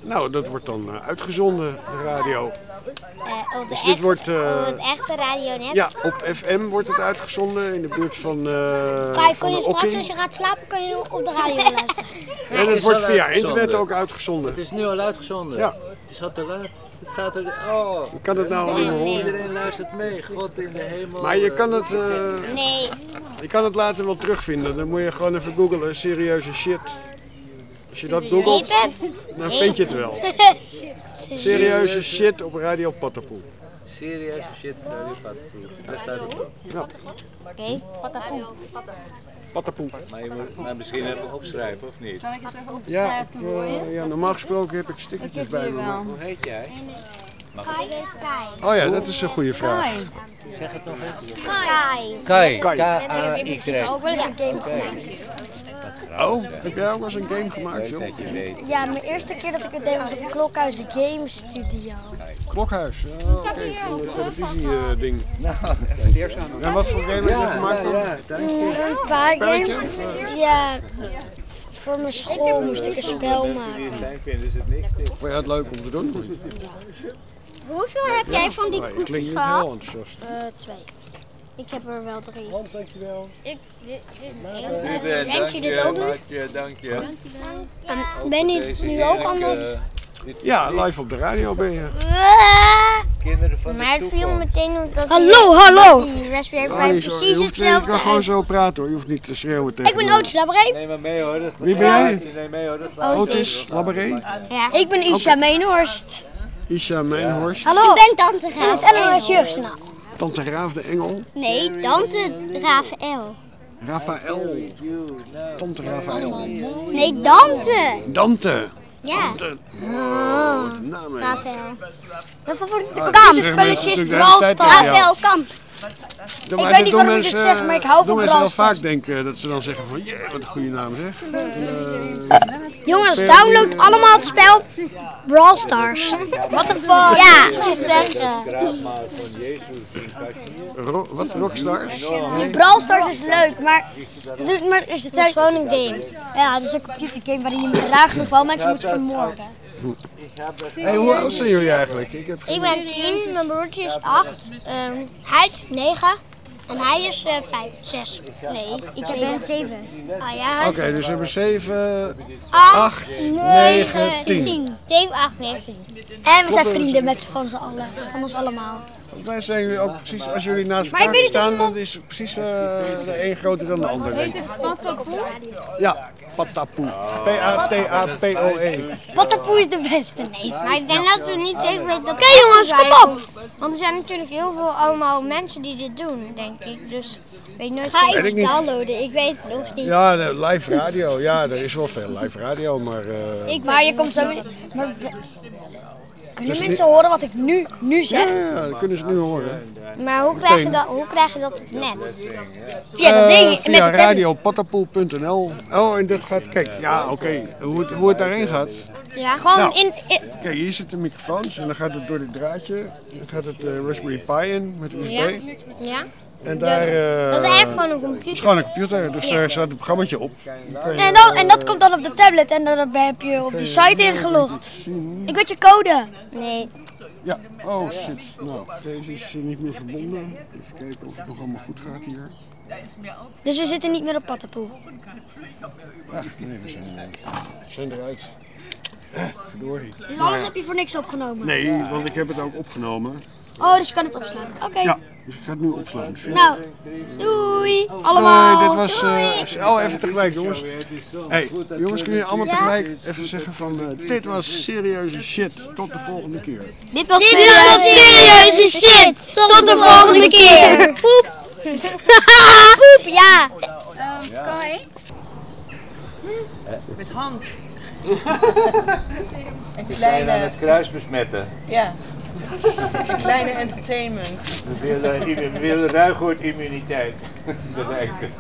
Speaker 1: Nou, dat wordt dan eh, uitgezonden, de radio.
Speaker 8: Eh, op, de
Speaker 1: Dus dit
Speaker 8: echte,
Speaker 1: wordt, eh,
Speaker 8: op het echte radionet?
Speaker 1: Ja, op FM wordt het uitgezonden in de buurt van, eh
Speaker 8: Kai,
Speaker 1: van
Speaker 8: kun je straks
Speaker 1: Okking.
Speaker 8: als je gaat slapen, kun je op de radio luisteren.
Speaker 1: En het wordt via internet ook uitgezonden.
Speaker 3: Het is nu al uitgezonden.
Speaker 1: Ja.
Speaker 3: Het is al te laat. Het staat er. Oh.
Speaker 1: Kan het nou allemaal horen.
Speaker 3: Iedereen luistert mee. God in de hemel.
Speaker 1: Maar je
Speaker 3: eh,
Speaker 1: kan het, eh,
Speaker 8: Nee,
Speaker 1: je kan het later wel terugvinden. Dan moet je gewoon even googlen, serieuze shit. Als je dat googelt, dan vind je het wel. Serieuze shit op Radio Patapoe.
Speaker 3: Serieuze shit. Radio Patapoe. Daar staat het op.
Speaker 1: Ja,
Speaker 8: Oké.
Speaker 1: Patapoe.
Speaker 3: Maar je moet maar misschien even opschrijven of niet?
Speaker 5: Zal ik het even
Speaker 1: Ja,
Speaker 5: opschrijven voor je?
Speaker 1: eh, ja, normaal gesproken heb ik stickertjes bij me.
Speaker 3: Hoe heet jij?
Speaker 8: Kai. Kai.
Speaker 1: Oh ja, dat is een goede vraag.
Speaker 3: Zeg het nog eens.
Speaker 8: Kai.
Speaker 3: Kai.
Speaker 1: Kai.
Speaker 8: Ook wel eens een game gemaakt.
Speaker 1: Oh, heb jij ook wel eens een game gemaakt, joh?
Speaker 9: Ja, mijn eerste keer dat ik het deed was op Klokhuis Game Studio.
Speaker 1: Klokhuis, ja, oké, voor een televisie-ding. en wat voor game heb je gemaakt dan?
Speaker 9: Een paar games.
Speaker 1: eh?
Speaker 9: Ja, voor mijn school moest ik een spel maken.
Speaker 3: Het dit.
Speaker 1: Vond je het leuk om te doen?
Speaker 9: Hoeveel heb jij van die koekjes gehad? Eh, twee. Ik heb er wel drie.
Speaker 1: Hans, dankjewel.
Speaker 8: Ik, dit, dit,
Speaker 3: Ruben,
Speaker 9: Rent je dit ook nog?
Speaker 3: Dank je, dank je.
Speaker 9: En ben je nu ook aan het...
Speaker 1: Ja, live op de radio ben je.
Speaker 3: Kinderen van
Speaker 8: maar
Speaker 3: de
Speaker 8: het viel meteen op dat
Speaker 9: Hallo, hallo!
Speaker 8: die Raspberry Pi
Speaker 1: je,
Speaker 8: precies
Speaker 1: hoeft, je
Speaker 8: hetzelfde
Speaker 1: kan gewoon zo praten hoor, je hoeft niet te schreeuwen tegen
Speaker 9: Ik ben. Otis Labaré.
Speaker 3: Neem maar mee hoor.
Speaker 1: Wie ben jij?
Speaker 3: Neem mee hoor.
Speaker 1: Otis Labaré,
Speaker 8: Ja.
Speaker 9: Ik ben Isha Meenhorst.
Speaker 1: Isha Mijnhorst,
Speaker 9: Hallo. Ik ben Tante Graaf. En het NOS Jeugdjournaal.
Speaker 1: Tante Raaf de Engel,
Speaker 9: Nee, Tante Rafael.
Speaker 1: Rafael, Tante Rafael,
Speaker 9: Nee, Dante.
Speaker 1: Dante,
Speaker 9: Ja.
Speaker 1: Oh, een hè.
Speaker 9: Rafael. Dat voor de Kamp.
Speaker 1: dat zeggen mensen natuurlijk de hele
Speaker 9: Brawl
Speaker 1: tijd
Speaker 9: Stars.
Speaker 1: tegen jou.
Speaker 9: Rafael Kamp.
Speaker 1: Dan-
Speaker 9: weet niet
Speaker 1: doen
Speaker 9: waarom ik dit
Speaker 1: mensen,
Speaker 9: zeg, maar ik hou
Speaker 1: doen
Speaker 9: van
Speaker 1: mensen wel vaak denken dat ze dan zeggen van, jee, wat een goede naam zeg.
Speaker 9: Jongens, download allemaal het spel Brawl Stars. Wat een fuck. Ja, zeggen.
Speaker 1: Ro- wat, Rockstars?
Speaker 9: Brawl Stars is leuk, maar, het is- maar is het is gewoon een game. Ja, het is een computergame waarin je graag nog wel mensen moet vermoorden.
Speaker 1: Hey, hoe oud zijn jullie eigenlijk? Ik heb
Speaker 9: Ik ben 10, mijn broertje is 8, hij is 9 en hij is 5, 6. Nee, ik ben 7. Ah ja,
Speaker 1: Oké, dus we hebben 7,
Speaker 9: 8,
Speaker 1: 8,
Speaker 9: 9,
Speaker 1: 9, 10.
Speaker 9: 10. 7, 8, 9, 10. En we zijn vrienden met van z'n allen, van ons allemaal.
Speaker 1: Volgens mij zijn jullie ook precies, als jullie naast elkaar staan, dan is het precies eh, de een groter dan de ander. denk ik. Ja, Patapoe. P-A-T-A-P-O-E.
Speaker 9: Patapoe is de beste, nee.
Speaker 8: Maar ik denk dat we niet zeker weten dat
Speaker 9: Oké jongens, kom op!
Speaker 8: Want er zijn natuurlijk heel veel allemaal mensen die dit doen, denk ik. Dus ik weet nooit
Speaker 9: Ga
Speaker 1: ik niet.
Speaker 9: downloaden, ik weet het nog niet.
Speaker 1: Ja, de live radio. Ja, er is wel veel live radio, maar... eh,
Speaker 9: Ik, maar je komt zo. Maar, Kunnen
Speaker 1: Dus
Speaker 9: mensen horen wat ik nu, nu zeg?
Speaker 1: ja, ja, dat kunnen ze nu horen.
Speaker 9: Maar hoe krijg, je dat, hoe krijg je dat op net? Via dat
Speaker 1: Eh,
Speaker 9: ding, met
Speaker 1: via
Speaker 9: de.
Speaker 1: Oh, en dit gaat, kijk, ja, oké. Hoe, het, hoe het daarin gaat.
Speaker 9: Ja, gewoon
Speaker 1: Nou.
Speaker 9: in, in-
Speaker 1: Kijk, hier zitten microfoons en dan gaat het door dit draadje. Dan gaat het eh, Raspberry Pi in met USB.
Speaker 9: Ja. ja.
Speaker 1: En daar. eh,
Speaker 9: Dat is eigenlijk gewoon een
Speaker 1: Het is
Speaker 9: computer.
Speaker 1: gewoon een computer, dus daar staat een programmaatje op.
Speaker 9: En, dan, en dat komt dan op de tablet en dan heb je op die site ingelogd. Ik weet je code. Nee.
Speaker 1: Ja, oh shit. Nou, deze is eh, niet meer verbonden. Even kijken of het nog allemaal goed gaat hier.
Speaker 9: Dus we zitten niet meer op Pattenpoel.
Speaker 1: Nee, we zijn, eh, we zijn eruit. Eh, verdorie.
Speaker 9: Dus alles heb je voor niks opgenomen?
Speaker 1: Nee, want ik heb het ook opgenomen.
Speaker 9: Oh, dus je kan het opslaan. Oké.
Speaker 1: Ja, dus ik ga het nu opslaan.
Speaker 9: Nou, doei allemaal.
Speaker 1: Eh, dit was eh oh, even tegelijk jongens. Hey, jongens, kun je allemaal tegelijk even zeggen van eh, dit was serieuze shit. Tot de volgende keer.
Speaker 9: Dit was serieuze shit. Tot de volgende keer. Poep. Poep, ja.
Speaker 5: Kan hij?
Speaker 2: Met Hans. Een
Speaker 3: We zijn aan
Speaker 2: kleine,
Speaker 3: het kruis besmetten.
Speaker 2: ja. Kleine entertainment.
Speaker 3: We willen, ruigoord immuniteit bereiken.